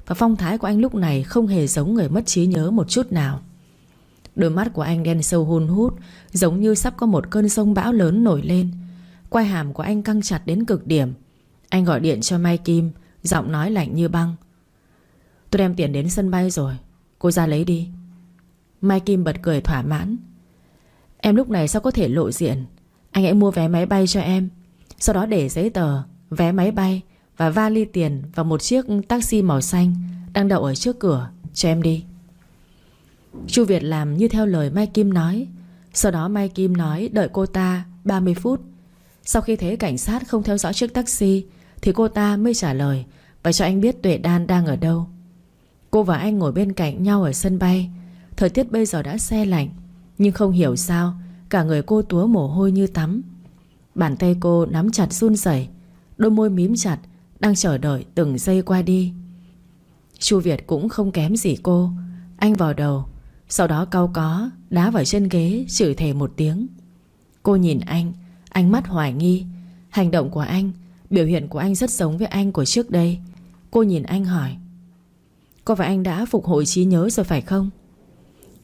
A: Và phong thái của anh lúc này không hề giống người mất trí nhớ một chút nào. Đôi mắt của anh đen sâu hun hút, Giống như sắp có một cơn sông bão lớn nổi lên. Quai hàm của anh căng chặt đến cực điểm. Anh gọi điện cho Mai Kim, Giọng nói lạnh như băng. Tôi đem tiền đến sân bay rồi, Cô ra lấy đi. Mai Kim bật cười thỏa mãn. Em lúc này sao có thể lộ diện? Anh hãy mua vé máy bay cho em. Sau đó để giấy tờ, Vé máy bay Và vali tiền vào một chiếc taxi màu xanh Đang đậu ở trước cửa, Cho em đi. Chu Việt làm như theo lời Mai Kim nói. Sau đó Mai Kim nói đợi cô ta 30 phút. Sau khi thấy cảnh sát không theo dõi chiếc taxi, Thì cô ta mới trả lời Và cho anh biết Tuệ Đan đang ở đâu. Cô và anh ngồi bên cạnh nhau ở sân bay. Thời tiết bây giờ đã xe lạnh, Nhưng không hiểu sao Cả người cô túa mồ hôi như tắm. Bàn tay cô nắm chặt run rẩy, Đôi môi mím chặt, Đang chờ đợi từng giây qua đi. Chu Việt cũng không kém gì cô. Anh vào đầu sau đó cau có, Đá vào chân ghế, chửi thề một tiếng. Cô nhìn anh, Ánh mắt hoài nghi. Hành động của anh, Biểu hiện của anh rất giống với anh của trước đây. Cô nhìn anh hỏi, Có phải anh đã phục hồi trí nhớ rồi phải không?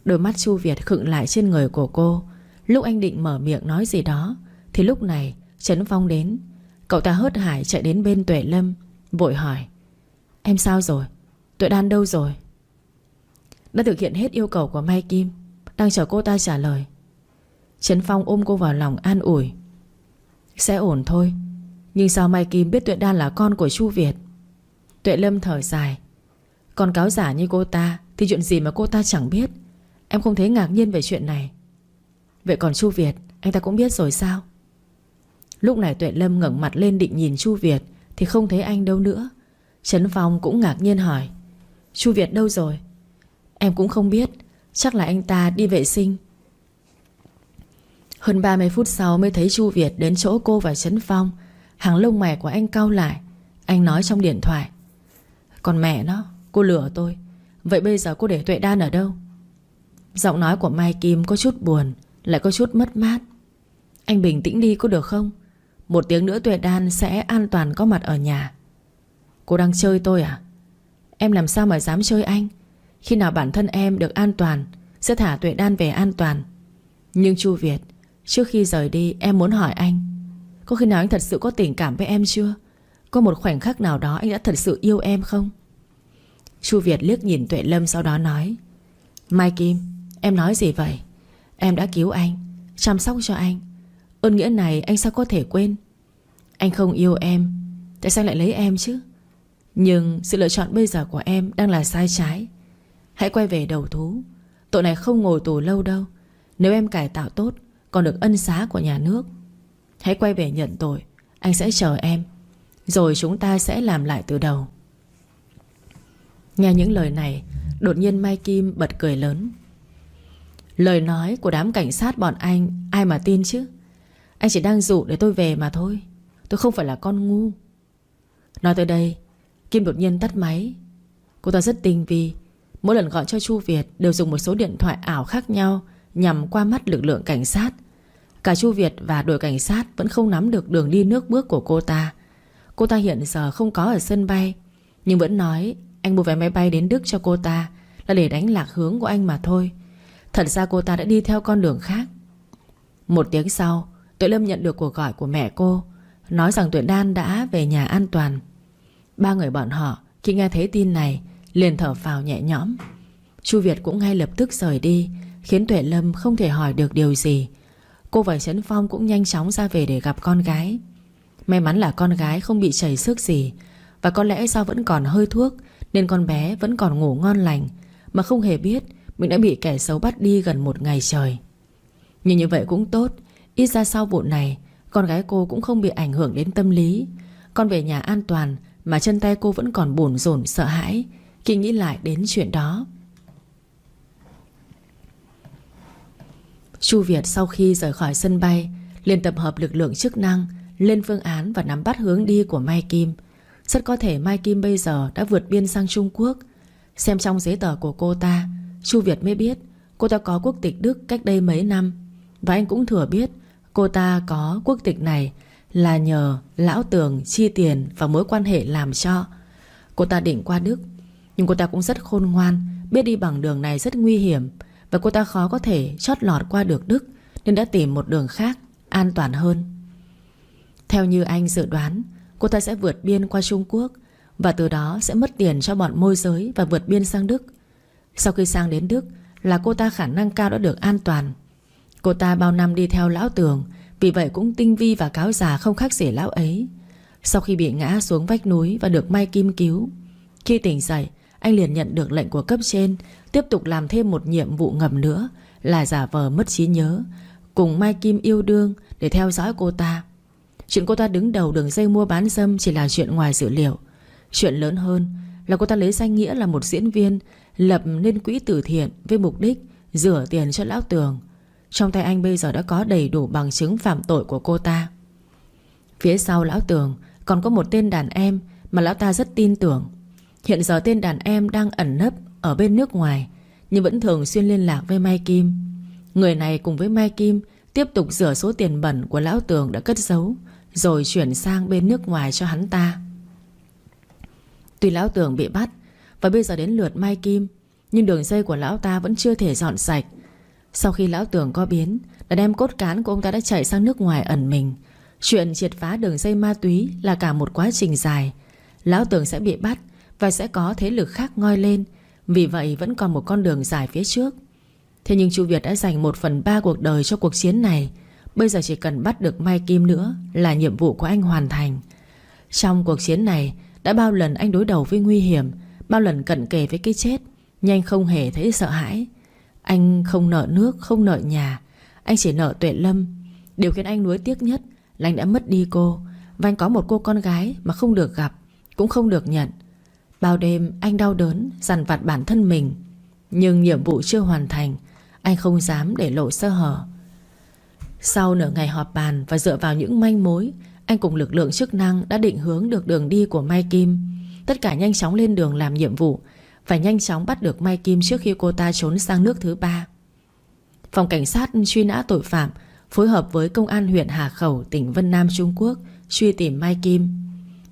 A: Đôi mắt Chu Việt khựng lại trên người của cô. Lúc anh định mở miệng nói gì đó, Thì lúc này Trấn Phong đến. Cậu ta hớt hải chạy đến bên Tuệ Lâm, Vội hỏi, Em sao rồi? Tuệ Đan đâu rồi? Đã thực hiện hết yêu cầu của Mai Kim. Đang chờ cô ta trả lời. Trấn Phong ôm cô vào lòng an ủi. Sẽ ổn thôi, Nhưng sao Mai Kim biết Tuệ Đan là con của Chu Việt? Tuệ Lâm thở dài. Còn cáo giả như cô ta Thì chuyện gì mà cô ta chẳng biết? Em không thấy ngạc nhiên về chuyện này. Vậy còn Chu Việt, Anh ta cũng biết rồi sao? Lúc này Tuệ Lâm ngẩng mặt lên định nhìn Chu Việt Thì không thấy anh đâu nữa. Trấn Phong cũng ngạc nhiên hỏi. Chu Việt đâu rồi? Em cũng không biết. Chắc là anh ta đi vệ sinh. Hơn 30 phút sau mới thấy Chu Việt đến chỗ cô và Trấn Phong. Hàng lông mày của anh cau lại. Anh nói trong điện thoại. Còn mẹ nó, Cô lừa tôi. Vậy bây giờ cô để Tuệ Đan ở đâu? Giọng nói của Mai Kim có chút buồn, Lại có chút mất mát. Anh bình tĩnh đi có được không? Một tiếng nữa Tuệ Đan sẽ an toàn có mặt ở nhà. Cô đang chơi tôi à? Em làm sao mà dám chơi anh? Khi nào bản thân em được an toàn, Sẽ thả Tuệ Đan về an toàn. Nhưng Chu Việt, Trước khi rời đi, em muốn hỏi anh, Có khi nào anh thật sự có tình cảm với em chưa? Có một khoảnh khắc nào đó anh đã thật sự yêu em không? Chu Việt liếc nhìn Tuệ Lâm sau đó nói, Mai Kim, Em nói gì vậy? Em đã cứu anh, Chăm sóc cho anh. Ơn nghĩa này anh sao có thể quên? Anh không yêu em, Tại sao lại lấy em chứ? Nhưng sự lựa chọn bây giờ của em đang là sai trái. Hãy quay về đầu thú. Tội này không ngồi tù lâu đâu. Nếu em cải tạo tốt, Còn được ân xá của nhà nước. Hãy quay về nhận tội. Anh sẽ chờ em. Rồi chúng ta sẽ làm lại từ đầu. Nghe những lời này, Đột nhiên Mai Kim bật cười lớn. Lời nói của đám cảnh sát bọn anh, Ai mà tin chứ? Anh chỉ đang dụ để tôi về mà thôi. Tôi không phải là con ngu. Nói tới đây, Kim đột nhiên tắt máy. Cô ta rất tinh vi Mỗi lần gọi cho Chu Việt Đều dùng một số điện thoại ảo khác nhau, Nhằm qua mắt lực lượng cảnh sát. Cả Chu Việt và đội cảnh sát Vẫn không nắm được đường đi nước bước của cô ta. Cô ta hiện giờ không có ở sân bay, Nhưng vẫn nói Anh mua vé máy bay đến Đức cho cô ta Là để đánh lạc hướng của anh mà thôi. Thật ra cô ta đã đi theo con đường khác. Một tiếng sau, Tuệ Lâm nhận được cuộc gọi của mẹ cô, Nói rằng Tuệ Đan đã về nhà an toàn. Ba người bọn họ Khi nghe thấy tin này Liền thở phào nhẹ nhõm. Chu Việt cũng ngay lập tức rời đi, Khiến Tuệ Lâm không thể hỏi được điều gì. Cô và Trấn Phong cũng nhanh chóng ra về để gặp con gái. May mắn là con gái không bị chảy xước gì, Và có lẽ do vẫn còn hơi thuốc, Nên con bé vẫn còn ngủ ngon lành, Mà không hề biết Mình đã bị kẻ xấu bắt đi gần một ngày trời. Nhưng như vậy cũng tốt, Ít ra sau vụ này, Con gái cô cũng không bị ảnh hưởng đến tâm lý. Con về nhà an toàn, Mà chân tay cô vẫn còn buồn rộn sợ hãi khi nghĩ lại đến chuyện đó. Chu Việt sau khi rời khỏi sân bay, liền tập hợp lực lượng chức năng, Lên phương án và nắm bắt hướng đi của Mai Kim. Rất có thể Mai Kim bây giờ đã vượt biên sang Trung Quốc. Xem trong giấy tờ của cô ta, Chu Việt mới biết Cô ta có quốc tịch Đức cách đây mấy năm. Và anh cũng thừa biết Cô ta có quốc tịch này Là nhờ lão tường chi tiền Và mối quan hệ làm cho. Cô ta định qua Đức nhưng cô ta cũng rất khôn ngoan, Biết đi bằng đường này rất nguy hiểm. Và cô ta khó có thể chót lọt qua được Đức, Nên đã tìm một đường khác, An toàn hơn. Theo như anh dự đoán, Cô ta sẽ vượt biên qua Trung Quốc, Và từ đó sẽ mất tiền cho bọn môi giới Và vượt biên sang Đức. Sau khi sang đến Đức Là cô ta khả năng cao đã được an toàn. Cô ta bao năm đi theo lão tường, Vì vậy cũng tinh vi và cáo già không khác gì lão ấy. Sau khi bị ngã xuống vách núi Và được Mai Kim cứu, Khi tỉnh dậy anh liền nhận được lệnh của cấp trên, Tiếp tục làm thêm một nhiệm vụ ngầm nữa, Là giả vờ mất trí nhớ, Cùng Mai Kim yêu đương Để theo dõi cô ta. Chuyện cô ta đứng đầu đường dây mua bán dâm Chỉ là chuyện ngoài dự liệu. Chuyện lớn hơn là cô ta lấy danh nghĩa là một diễn viên, Lập nên quỹ từ thiện Với mục đích rửa tiền cho lão tường. Trong tay anh bây giờ đã có đầy đủ bằng chứng phạm tội của cô ta. Phía sau lão tường Còn có một tên đàn em Mà lão ta rất tin tưởng. Hiện giờ tên đàn em đang ẩn nấp Ở bên nước ngoài, Nhưng vẫn thường xuyên liên lạc với Mai Kim. Người này cùng với Mai Kim Tiếp tục rửa số tiền bẩn của lão tường đã cất giấu, Rồi chuyển sang bên nước ngoài cho hắn ta. Tuy lão tường bị bắt Và bây giờ đến lượt Mai Kim, Nhưng đường dây của lão ta vẫn chưa thể dọn sạch. Sau khi lão tường có biến Đàn em cốt cán của ông ta đã chạy sang nước ngoài ẩn mình. Chuyện triệt phá đường dây ma túy Là cả một quá trình dài. Lão tường sẽ bị bắt và sẽ có thế lực khác ngoi lên. Vì vậy vẫn còn một con đường dài phía trước. Thế nhưng Chu Việt đã dành một phần ba cuộc đời cho cuộc chiến này. Bây giờ chỉ cần bắt được Mai Kim nữa Là nhiệm vụ của anh hoàn thành. Trong cuộc chiến này Đã bao lần anh đối đầu với nguy hiểm Bao lần cận kề với cái chết Nhưng anh không hề thấy sợ hãi. Anh không nợ nước, không nợ nhà. Anh chỉ nợ Tuệ Lâm. Điều khiến anh nuối tiếc nhất là anh đã mất đi cô. Và anh có một cô con gái mà không được gặp Cũng không được nhận. Bao đêm anh đau đớn, Dằn vặt bản thân mình. Nhưng nhiệm vụ chưa hoàn thành, anh không dám để lộ sơ hở. Sau nửa ngày họp bàn Và dựa vào những manh mối, Anh cùng lực lượng chức năng đã định hướng được đường đi của Mai Kim. Tất cả nhanh chóng lên đường làm nhiệm vụ Và nhanh chóng bắt được Mai Kim Trước khi cô ta trốn sang nước thứ ba. Phòng cảnh sát truy nã tội phạm Phối hợp với công an huyện Hà Khẩu, Tỉnh Vân Nam, Trung Quốc Truy tìm Mai Kim.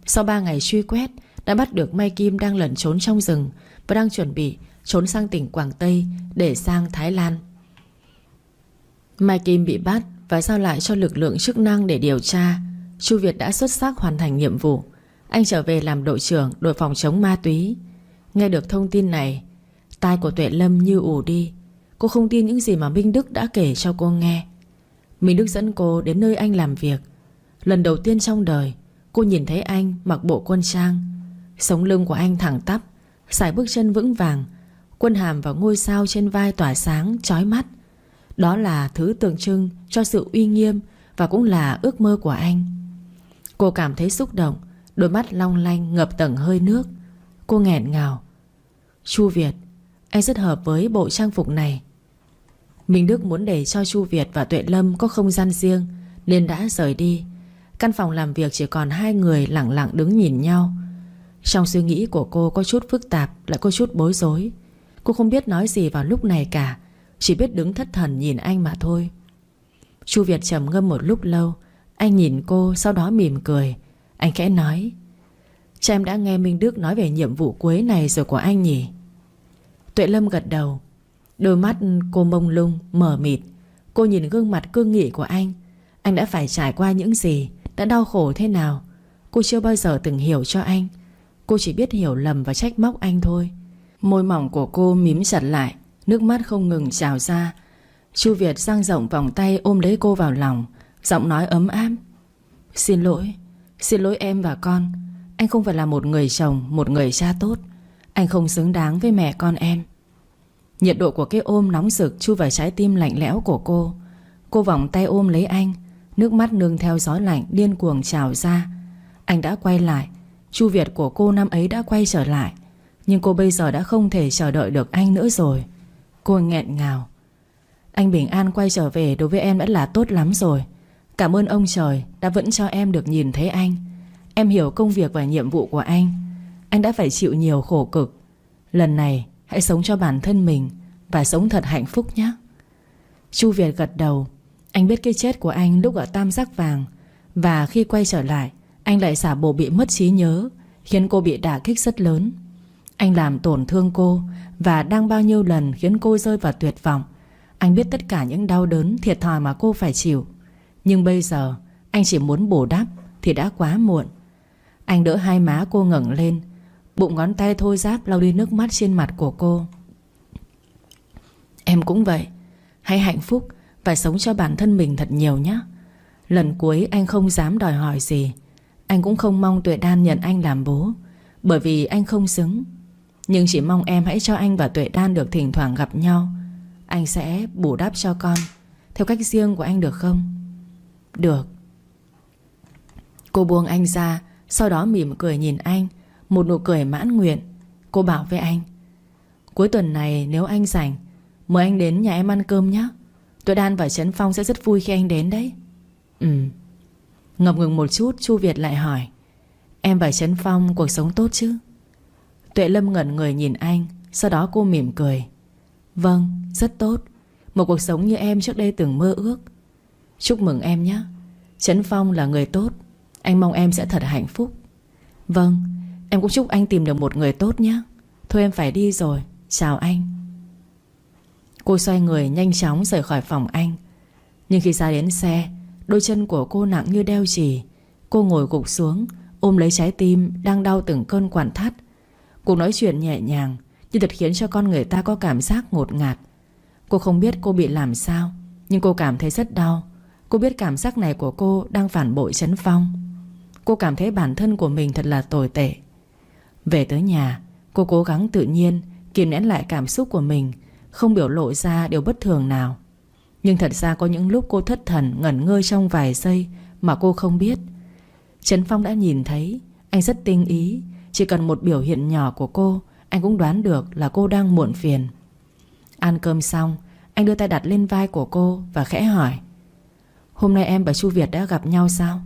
A: Sau 3 ngày truy quét đã bắt được Mai Kim đang lẩn trốn trong rừng Và đang chuẩn bị Trốn sang tỉnh Quảng Tây Để sang Thái Lan. Mai Kim bị bắt Và giao lại cho lực lượng chức năng để điều tra. Chu Việt đã xuất sắc hoàn thành nhiệm vụ. Anh trở về làm đội trưởng Đội phòng chống ma túy. Nghe được thông tin này, Tai của Tuệ Lâm như ù đi. Cô không tin những gì mà Minh Đức đã kể cho cô nghe. Minh Đức dẫn cô đến nơi anh làm việc. Lần đầu tiên trong đời, Cô nhìn thấy anh mặc bộ quân trang Sống lưng của anh thẳng tắp, Sải bước chân vững vàng, Quân hàm và ngôi sao trên vai tỏa sáng, chói mắt. Đó là thứ tượng trưng cho sự uy nghiêm Và cũng là ước mơ của anh. Cô cảm thấy xúc động, Đôi mắt long lanh ngập tầng hơi nước. Cô nghẹn ngào. Chu Việt, Anh rất hợp với bộ trang phục này. Minh Đức muốn để cho Chu Việt và Tuệ Lâm có không gian riêng, Nên đã rời đi. Căn phòng làm việc chỉ còn hai người lặng lặng đứng nhìn nhau. Trong suy nghĩ của cô có chút phức tạp Lại có chút bối rối. Cô không biết nói gì vào lúc này cả Chỉ biết đứng thất thần nhìn anh mà thôi. Chu Việt trầm ngâm một lúc lâu Anh nhìn cô sau đó mỉm cười. Anh khẽ nói Cha em đã nghe Minh Đức nói về nhiệm vụ cuối này rồi của anh nhỉ? Tuệ Lâm gật đầu. Đôi mắt cô mông lung, mở mịt. Cô nhìn gương mặt cương nghị của anh. Anh đã phải trải qua những gì Đã đau khổ thế nào? Cô chưa bao giờ từng hiểu cho anh. Cô chỉ biết hiểu lầm và trách móc anh thôi. Môi mỏng của cô mím chặt lại, Nước mắt không ngừng trào ra. Chu Việt sang rộng vòng tay ôm lấy cô vào lòng, Giọng nói ấm áp. Xin lỗi Xin lỗi em và con. Anh không phải là một người chồng, Một người cha tốt. Anh không xứng đáng với mẹ con em. Nhiệt độ của cái ôm nóng rực chu vào trái tim lạnh lẽo của cô. Cô vòng tay ôm lấy anh, Nước mắt nương theo gió lạnh điên cuồng trào ra. Anh đã quay lại Chu Việt của cô năm ấy đã quay trở lại. Nhưng cô bây giờ đã không thể chờ đợi được anh nữa rồi. Cô nghẹn ngào. Anh bình an quay trở về đối với em đã là tốt lắm rồi. Cảm ơn ông trời Đã vẫn cho em được nhìn thấy anh. Em hiểu công việc và nhiệm vụ của anh. Anh đã phải chịu nhiều khổ cực. Lần này, hãy sống cho bản thân mình Và sống thật hạnh phúc nhé. Chu Việt gật đầu. Anh biết cái chết của anh lúc ở Tam Giác Vàng Và khi quay trở lại anh lại giả bộ bị mất trí nhớ, Khiến cô bị đả kích rất lớn. Anh làm tổn thương cô, Và đang bao nhiêu lần khiến cô rơi vào tuyệt vọng. Anh biết tất cả những đau đớn, Thiệt thòi mà cô phải chịu. Nhưng bây giờ, anh chỉ muốn bổ đắp Thì đã quá muộn. Anh đỡ hai má cô ngẩng lên, Bụng ngón tay thôi giáp lau đi nước mắt trên mặt của cô. Em cũng vậy. Hãy hạnh phúc Và sống cho bản thân mình thật nhiều nhé. Lần cuối anh không dám đòi hỏi gì. Anh cũng không mong Tuệ Đan nhận anh làm bố, Bởi vì anh không xứng. Nhưng chỉ mong em hãy cho anh và Tuệ Đan được thỉnh thoảng gặp nhau. Anh sẽ bù đắp cho con, Theo cách riêng của anh được không? Được. Cô buông anh ra, Sau đó mỉm cười nhìn anh, Một nụ cười mãn nguyện. Cô bảo với anh, Cuối tuần này nếu anh rảnh, Mời anh đến nhà em ăn cơm nhé. Tuệ Đan và Trấn Phong sẽ rất vui khi anh đến đấy. Ừ. Ngập ngừng một chút Chu Việt lại hỏi Em và Trấn Phong cuộc sống tốt chứ? Tuệ Lâm ngẩn người nhìn anh Sau đó cô mỉm cười Vâng, rất tốt. Một cuộc sống như em trước đây từng mơ ước. Chúc mừng em nhé. Trấn Phong là người tốt. Anh mong em sẽ thật hạnh phúc. Vâng, em cũng chúc anh tìm được một người tốt nhé. Thôi em phải đi rồi. Chào anh. Cô xoay người nhanh chóng rời khỏi phòng anh. Nhưng khi ra đến xe Đôi chân của cô nặng như đeo chì. Cô ngồi gục xuống, Ôm lấy trái tim, đang đau từng cơn quản thắt. Cuộc nói chuyện nhẹ nhàng, Nhưng thật khiến cho con người ta có cảm giác ngột ngạt. Cô không biết cô bị làm sao, Nhưng cô cảm thấy rất đau. Cô biết cảm giác này của cô đang phản bội chấn phong. Cô cảm thấy bản thân của mình thật là tồi tệ. Về tới nhà, Cô cố gắng tự nhiên Kìm nén lại cảm xúc của mình, Không biểu lộ ra điều bất thường nào. Nhưng thật ra có những lúc cô thất thần, Ngẩn ngơi trong vài giây Mà cô không biết. Trấn Phong đã nhìn thấy, Anh rất tinh ý. Chỉ cần một biểu hiện nhỏ của cô, Anh cũng đoán được là cô đang muộn phiền. Ăn cơm xong, Anh đưa tay đặt lên vai của cô Và khẽ hỏi, Hôm nay em và Chu Việt đã gặp nhau sao?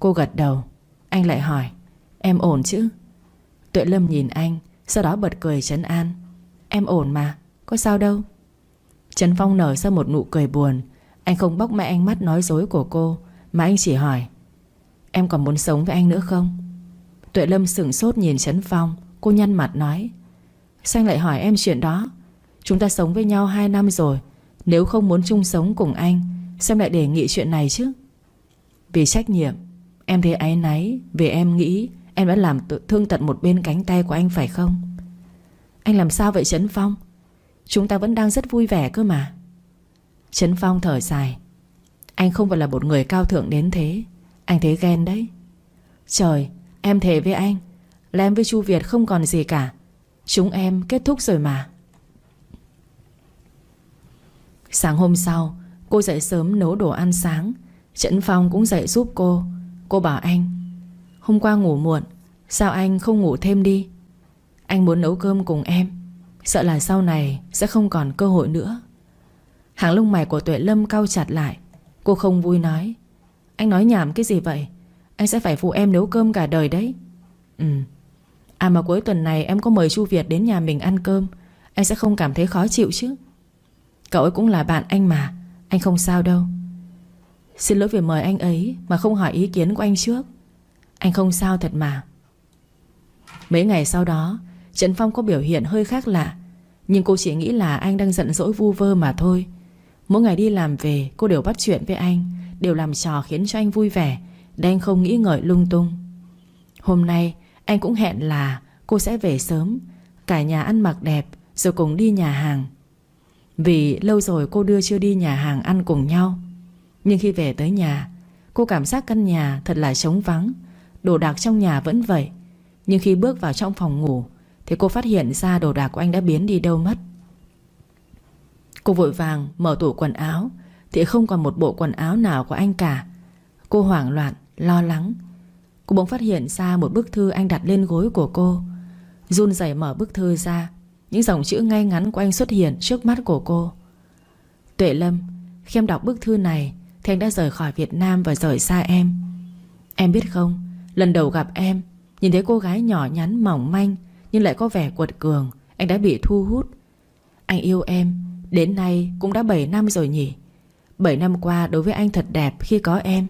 A: Cô gật đầu, Anh lại hỏi, Em ổn chứ? Tuệ Lâm nhìn anh, Sau đó bật cười trấn an, Em ổn mà, Có sao đâu. Trần Phong nở ra một nụ cười buồn. Anh không bóc mẹ ánh mắt nói dối của cô, Mà anh chỉ hỏi, Em còn muốn sống với anh nữa không? Tuệ Lâm sửng sốt nhìn Trấn Phong, Cô nhăn mặt nói, Sao lại hỏi em chuyện đó? Chúng ta sống với nhau 2 năm rồi, Nếu không muốn chung sống cùng anh, Sao lại đề nghị chuyện này chứ? Vì trách nhiệm, Em thấy áy náy Vì em nghĩ em đã làm thương tận một bên cánh tay của anh phải không? Anh làm sao vậy Trấn Phong? Chúng ta vẫn đang rất vui vẻ cơ mà. Trấn Phong thở dài. Anh không phải là một người cao thượng đến thế. Anh thấy ghen đấy. Trời, em thề với anh Là em với Chu Việt không còn gì cả. Chúng em kết thúc rồi mà. Sáng hôm sau, Cô dậy sớm nấu đồ ăn sáng. Trấn Phong cũng dậy giúp cô. Cô bảo anh, Hôm qua ngủ muộn, Sao anh không ngủ thêm đi? Anh muốn nấu cơm cùng em. Sợ là sau này sẽ không còn cơ hội nữa. Hàng lông mày của Tuệ Lâm cau chặt lại. Cô không vui nói. Anh nói nhảm cái gì vậy? Anh sẽ phải phụ em nấu cơm cả đời đấy. Ừ. À mà cuối tuần này em có mời Chu Việt đến nhà mình ăn cơm. Anh sẽ không cảm thấy khó chịu chứ. Cậu ấy cũng là bạn anh mà. Anh không sao đâu. Xin lỗi vì mời anh ấy Mà không hỏi ý kiến của anh trước. Anh không sao thật mà. Mấy ngày sau đó Trần Phong có biểu hiện hơi khác lạ, Nhưng cô chỉ nghĩ là anh đang giận dỗi vu vơ mà thôi. Mỗi ngày đi làm về, Cô đều bắt chuyện với anh, Đều làm trò khiến cho anh vui vẻ, Để anh không nghĩ ngợi lung tung. Hôm nay, anh cũng hẹn là Cô sẽ về sớm, Cả nhà ăn mặc đẹp, Rồi cùng đi nhà hàng. Vì lâu rồi cô đưa chưa đi nhà hàng ăn cùng nhau, Nhưng khi về tới nhà, Cô cảm giác căn nhà thật là trống vắng, Đồ đạc trong nhà vẫn vậy. Nhưng khi bước vào trong phòng ngủ thì cô phát hiện ra đồ đạc của anh đã biến đi đâu mất. Cô vội vàng mở tủ quần áo Thì không còn một bộ quần áo nào của anh cả. Cô hoảng loạn, lo lắng. Cô bỗng phát hiện ra một bức thư anh đặt lên gối của cô. Run rẩy mở bức thư ra Những dòng chữ ngay ngắn của anh xuất hiện trước mắt của cô. Tuệ Lâm Khi em đọc bức thư này Thì anh đã rời khỏi Việt Nam và rời xa em. Em biết không Lần đầu gặp em Nhìn thấy cô gái nhỏ nhắn mỏng manh nhưng lại có vẻ quật cường. Anh đã bị thu hút. Anh yêu em. Đến nay cũng đã 7 năm rồi nhỉ? 7 năm qua đối với anh thật đẹp khi có em.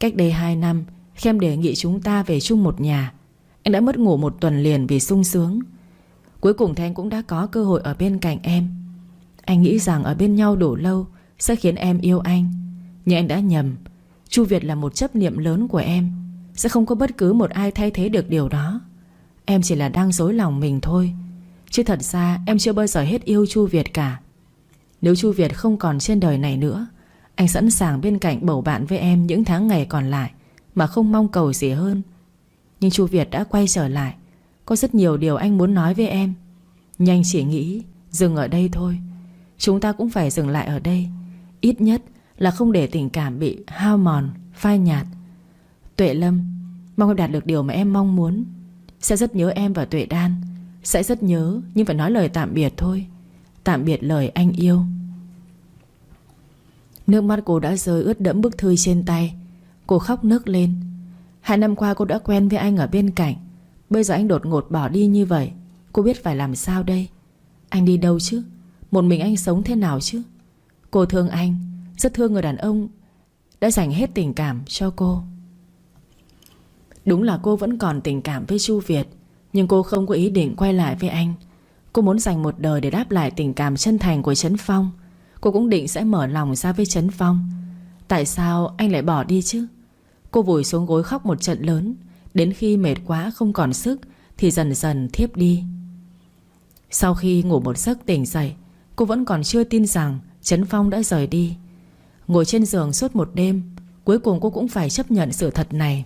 A: Cách đây 2 năm Khi em đề nghị chúng ta về chung một nhà. Anh đã mất ngủ một tuần liền vì sung sướng. Cuối cùng thì anh cũng đã có cơ hội ở bên cạnh em. Anh nghĩ rằng ở bên nhau đủ lâu Sẽ khiến em yêu anh. Nhưng anh đã nhầm. Chu Việt là một chấp niệm lớn của em. Sẽ không có bất cứ một ai thay thế được điều đó. Em chỉ là đang dối lòng mình thôi. Chứ thật ra, em chưa bao giờ hết yêu Chu Việt cả. Nếu Chu Việt không còn trên đời này nữa, Anh sẵn sàng bên cạnh bầu bạn với em những tháng ngày còn lại Mà không mong cầu gì hơn. Nhưng Chu Việt đã quay trở lại. Có rất nhiều điều anh muốn nói với em. Nhanh chỉ nghĩ, Dừng ở đây thôi. Chúng ta cũng phải dừng lại ở đây. Ít nhất là không để tình cảm bị hao mòn, Phai nhạt. Tuệ Lâm, Mong em đạt được điều mà em mong muốn. Sẽ rất nhớ em và Tuệ Đan. Sẽ rất nhớ, nhưng phải nói lời tạm biệt thôi. Tạm biệt lời anh yêu. Nước mắt cô đã rơi ướt đẫm bức thư trên tay. Cô khóc nức lên. Hai năm qua cô đã quen với anh ở bên cạnh. Bây giờ anh đột ngột bỏ đi như vậy. Cô biết phải làm sao đây? Anh đi đâu chứ? Một mình anh sống thế nào chứ? Cô thương anh. Rất thương người đàn ông Đã dành hết tình cảm cho cô. Đúng là cô vẫn còn tình cảm với Chu Việt, Nhưng cô không có ý định quay lại với anh. Cô muốn dành một đời để đáp lại tình cảm chân thành của Trấn Phong. Cô cũng định sẽ mở lòng ra với Trấn Phong. Tại sao anh lại bỏ đi chứ? Cô vùi xuống gối khóc một trận lớn. Đến khi mệt quá không còn sức, Thì dần dần thiếp đi. Sau khi ngủ một giấc tỉnh dậy, Cô vẫn còn chưa tin rằng Trấn Phong đã rời đi. Ngồi trên giường suốt một đêm, Cuối cùng cô cũng phải chấp nhận sự thật này.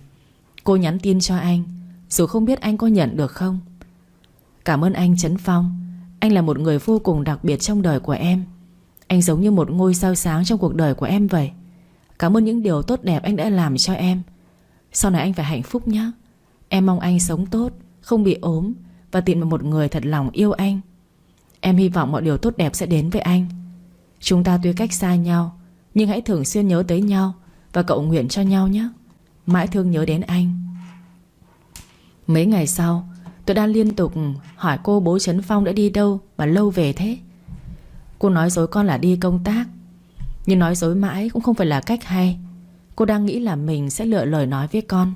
A: Cô nhắn tin cho anh, Dù không biết anh có nhận được không. Cảm ơn anh, Trấn Phong. Anh là một người vô cùng đặc biệt trong đời của em. Anh giống như một ngôi sao sáng trong cuộc đời của em vậy. Cảm ơn những điều tốt đẹp anh đã làm cho em. Sau này anh phải hạnh phúc nhé. Em mong anh sống tốt, Không bị ốm Và tìm được một người thật lòng yêu anh. Em hy vọng mọi điều tốt đẹp sẽ đến với anh. Chúng ta tuy cách xa nhau, Nhưng hãy thường xuyên nhớ tới nhau Và cậu nguyện cho nhau nhé. Mãi thương nhớ đến anh. Mấy ngày sau, Tôi đang liên tục hỏi cô bố Trấn Phong đã đi đâu Mà lâu về thế. Cô nói dối con là đi công tác, Nhưng nói dối mãi cũng không phải là cách hay. Cô đang nghĩ là mình sẽ lựa lời nói với con.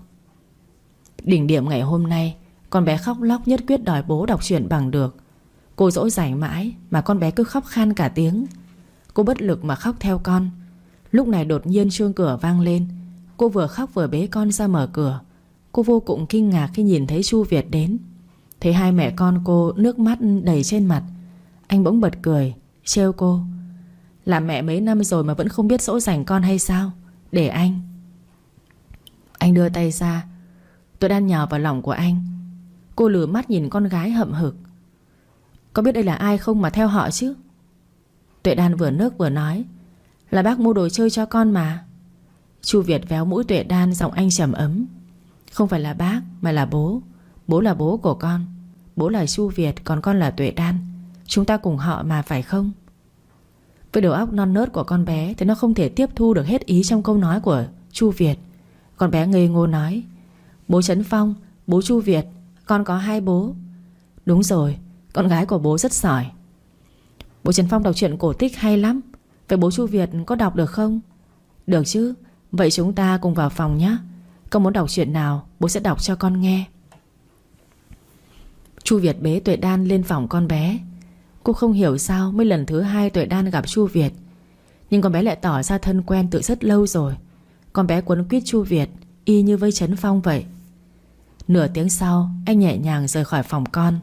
A: Đỉnh điểm ngày hôm nay, Con bé khóc lóc nhất quyết đòi bố đọc truyện bằng được. Cô dỗ dành mãi Mà con bé cứ khóc khan cả tiếng. Cô bất lực mà khóc theo con. Lúc này đột nhiên chuông cửa vang lên. Cô vừa khóc vừa bế con ra mở cửa. Cô vô cùng kinh ngạc khi nhìn thấy Chu Việt đến. Thấy hai mẹ con cô nước mắt đầy trên mặt. Anh bỗng bật cười, Trêu cô. Là mẹ mấy năm rồi mà vẫn không biết dỗ dành con hay sao? Để anh. Anh đưa tay ra. Tôi đang nhào vào lòng của anh. Cô lửa mắt nhìn con gái hậm hực. Có biết đây là ai không mà theo họ chứ? Tuệ Đan vừa nước vừa nói. Là bác mua đồ chơi cho con mà. Chu Việt véo mũi Tuệ Đan giọng anh trầm ấm. Không phải là bác mà là bố. Bố là bố của con. Bố là Chu Việt còn con là Tuệ Đan. Chúng ta cùng họ mà phải không? Với đầu óc non nớt của con bé Thì nó không thể tiếp thu được hết ý trong câu nói của Chu Việt. Con bé ngây ngô nói Bố Trấn Phong, bố Chu Việt Con có hai bố. Đúng rồi, con gái của bố rất giỏi. Bố Trấn Phong đọc truyện cổ tích hay lắm. Vậy bố Chu Việt có đọc được không? Được chứ Vậy chúng ta cùng vào phòng nhé. Con muốn đọc chuyện nào, Bố sẽ đọc cho con nghe. Chu Việt bế Tuệ Đan lên phòng con bé. Cô không hiểu sao Mới lần thứ hai Tuệ Đan gặp Chu Việt. Nhưng con bé lại tỏ ra thân quen từ rất lâu rồi. Con bé quấn quýt Chu Việt, Y như với Trấn Phong vậy. Nửa tiếng sau, Anh nhẹ nhàng rời khỏi phòng con.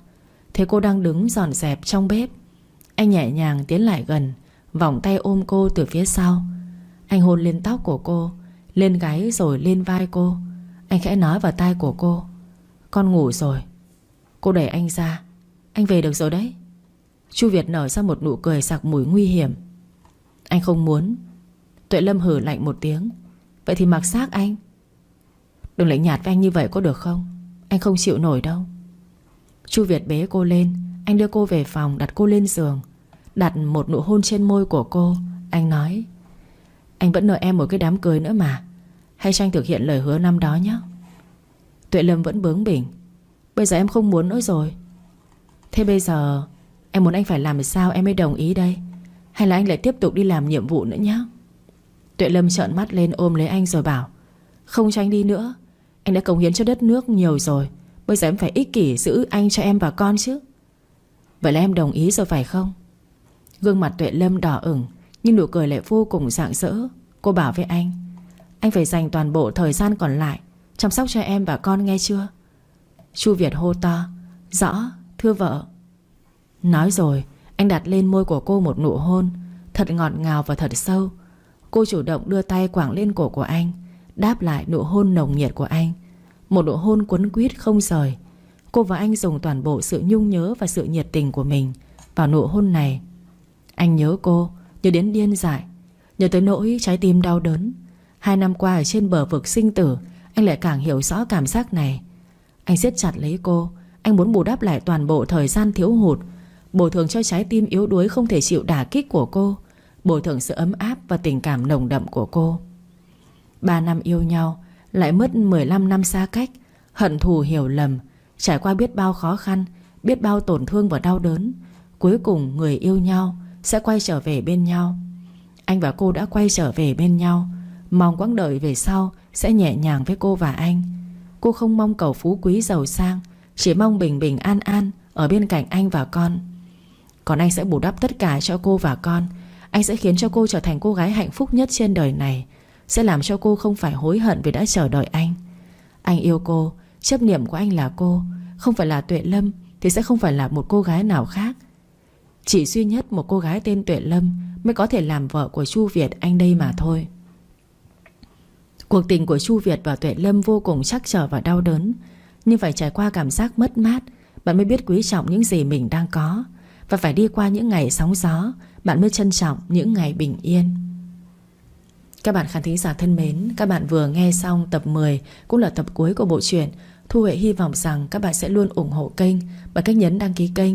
A: Thấy cô đang đứng dọn dẹp trong bếp. Anh nhẹ nhàng tiến lại gần, Vòng tay ôm cô từ phía sau. Anh hôn lên tóc của cô, Lên gáy rồi lên vai cô. Anh khẽ nói vào tai của cô. Con ngủ rồi. Cô đẩy anh ra. Anh về được rồi đấy. Chu Việt nở ra một nụ cười sặc mùi nguy hiểm. Anh không muốn. Tuệ Lâm hử lạnh một tiếng. Vậy thì mặc xác anh. Đừng lạnh nhạt với anh như vậy có được không? Anh không chịu nổi đâu. Chu Việt bế cô lên. Anh đưa cô về phòng, đặt cô lên giường. Đặt một nụ hôn trên môi của cô. Anh nói anh vẫn nợ em một cái đám cưới nữa mà. Hay cho anh thực hiện lời hứa năm đó nhé. Tuệ Lâm vẫn bướng bỉnh. Bây giờ em không muốn nữa rồi. Thế bây giờ, Em muốn anh phải làm sao em mới đồng ý đây? Hay là anh lại tiếp tục đi làm nhiệm vụ nữa nhé? Tuệ Lâm trợn mắt lên ôm lấy anh rồi bảo, Không cho anh đi nữa. Anh đã cống hiến cho đất nước nhiều rồi. Bây giờ em phải ích kỷ giữ anh cho em và con chứ. Vậy là em đồng ý rồi phải không? Gương mặt Tuệ Lâm đỏ ửng. Nhưng nụ cười lại vô cùng rạng rỡ. Cô bảo với anh Anh phải dành toàn bộ thời gian còn lại Chăm sóc cho em và con nghe chưa? Chu Việt hô to, Rõ, thưa vợ. Nói rồi, Anh đặt lên môi của cô một nụ hôn, Thật ngọt ngào và thật sâu. Cô chủ động đưa tay quảng lên cổ của anh, Đáp lại nụ hôn nồng nhiệt của anh. Một nụ hôn quấn quýt không rời. Cô và anh dùng toàn bộ sự nhung nhớ Và sự nhiệt tình của mình Vào nụ hôn này. Anh nhớ cô Nhớ đến điên dại, Nhớ tới nỗi trái tim đau đớn. Hai năm qua ở trên bờ vực sinh tử, Anh lại càng hiểu rõ cảm giác này. Anh siết chặt lấy cô, Anh muốn bù đắp lại toàn bộ thời gian thiếu hụt, Bồi thường cho trái tim yếu đuối không thể chịu đả kích của cô, Bồi thường sự ấm áp và tình cảm nồng đậm của cô. Ba năm yêu nhau, Lại mất 15 năm xa cách, Hận thù hiểu lầm, Trải qua biết bao khó khăn, Biết bao tổn thương và đau đớn, Cuối cùng người yêu nhau sẽ quay trở về bên nhau. Anh và cô đã quay trở về bên nhau. Mong quãng đời về sau Sẽ nhẹ nhàng với cô và anh. Cô không mong cầu phú quý giàu sang, Chỉ mong bình bình an an Ở bên cạnh anh và con. Còn anh sẽ bù đắp tất cả cho cô và con. Anh sẽ khiến cho cô trở thành cô gái hạnh phúc nhất trên đời này, Sẽ làm cho cô không phải hối hận Vì đã chờ đợi anh. Anh yêu cô, Chấp niệm của anh là cô. Không phải là Tuệ Lâm Thì sẽ không phải là một cô gái nào khác. Chỉ duy nhất một cô gái tên Tuệ Lâm Mới có thể làm vợ của Chu Việt anh đây mà thôi. Cuộc tình của Chu Việt và Tuệ Lâm vô cùng chắc trở và đau đớn. Nhưng phải trải qua cảm giác mất mát, Bạn mới biết quý trọng những gì mình đang có. Và phải đi qua những ngày sóng gió, Bạn mới trân trọng những ngày bình yên. Các bạn khán thính giả thân mến, Các bạn vừa nghe xong tập 10 Cũng là tập cuối của bộ truyện Thu Huệ hy vọng rằng các bạn sẽ luôn ủng hộ kênh Bằng cách nhấn đăng ký kênh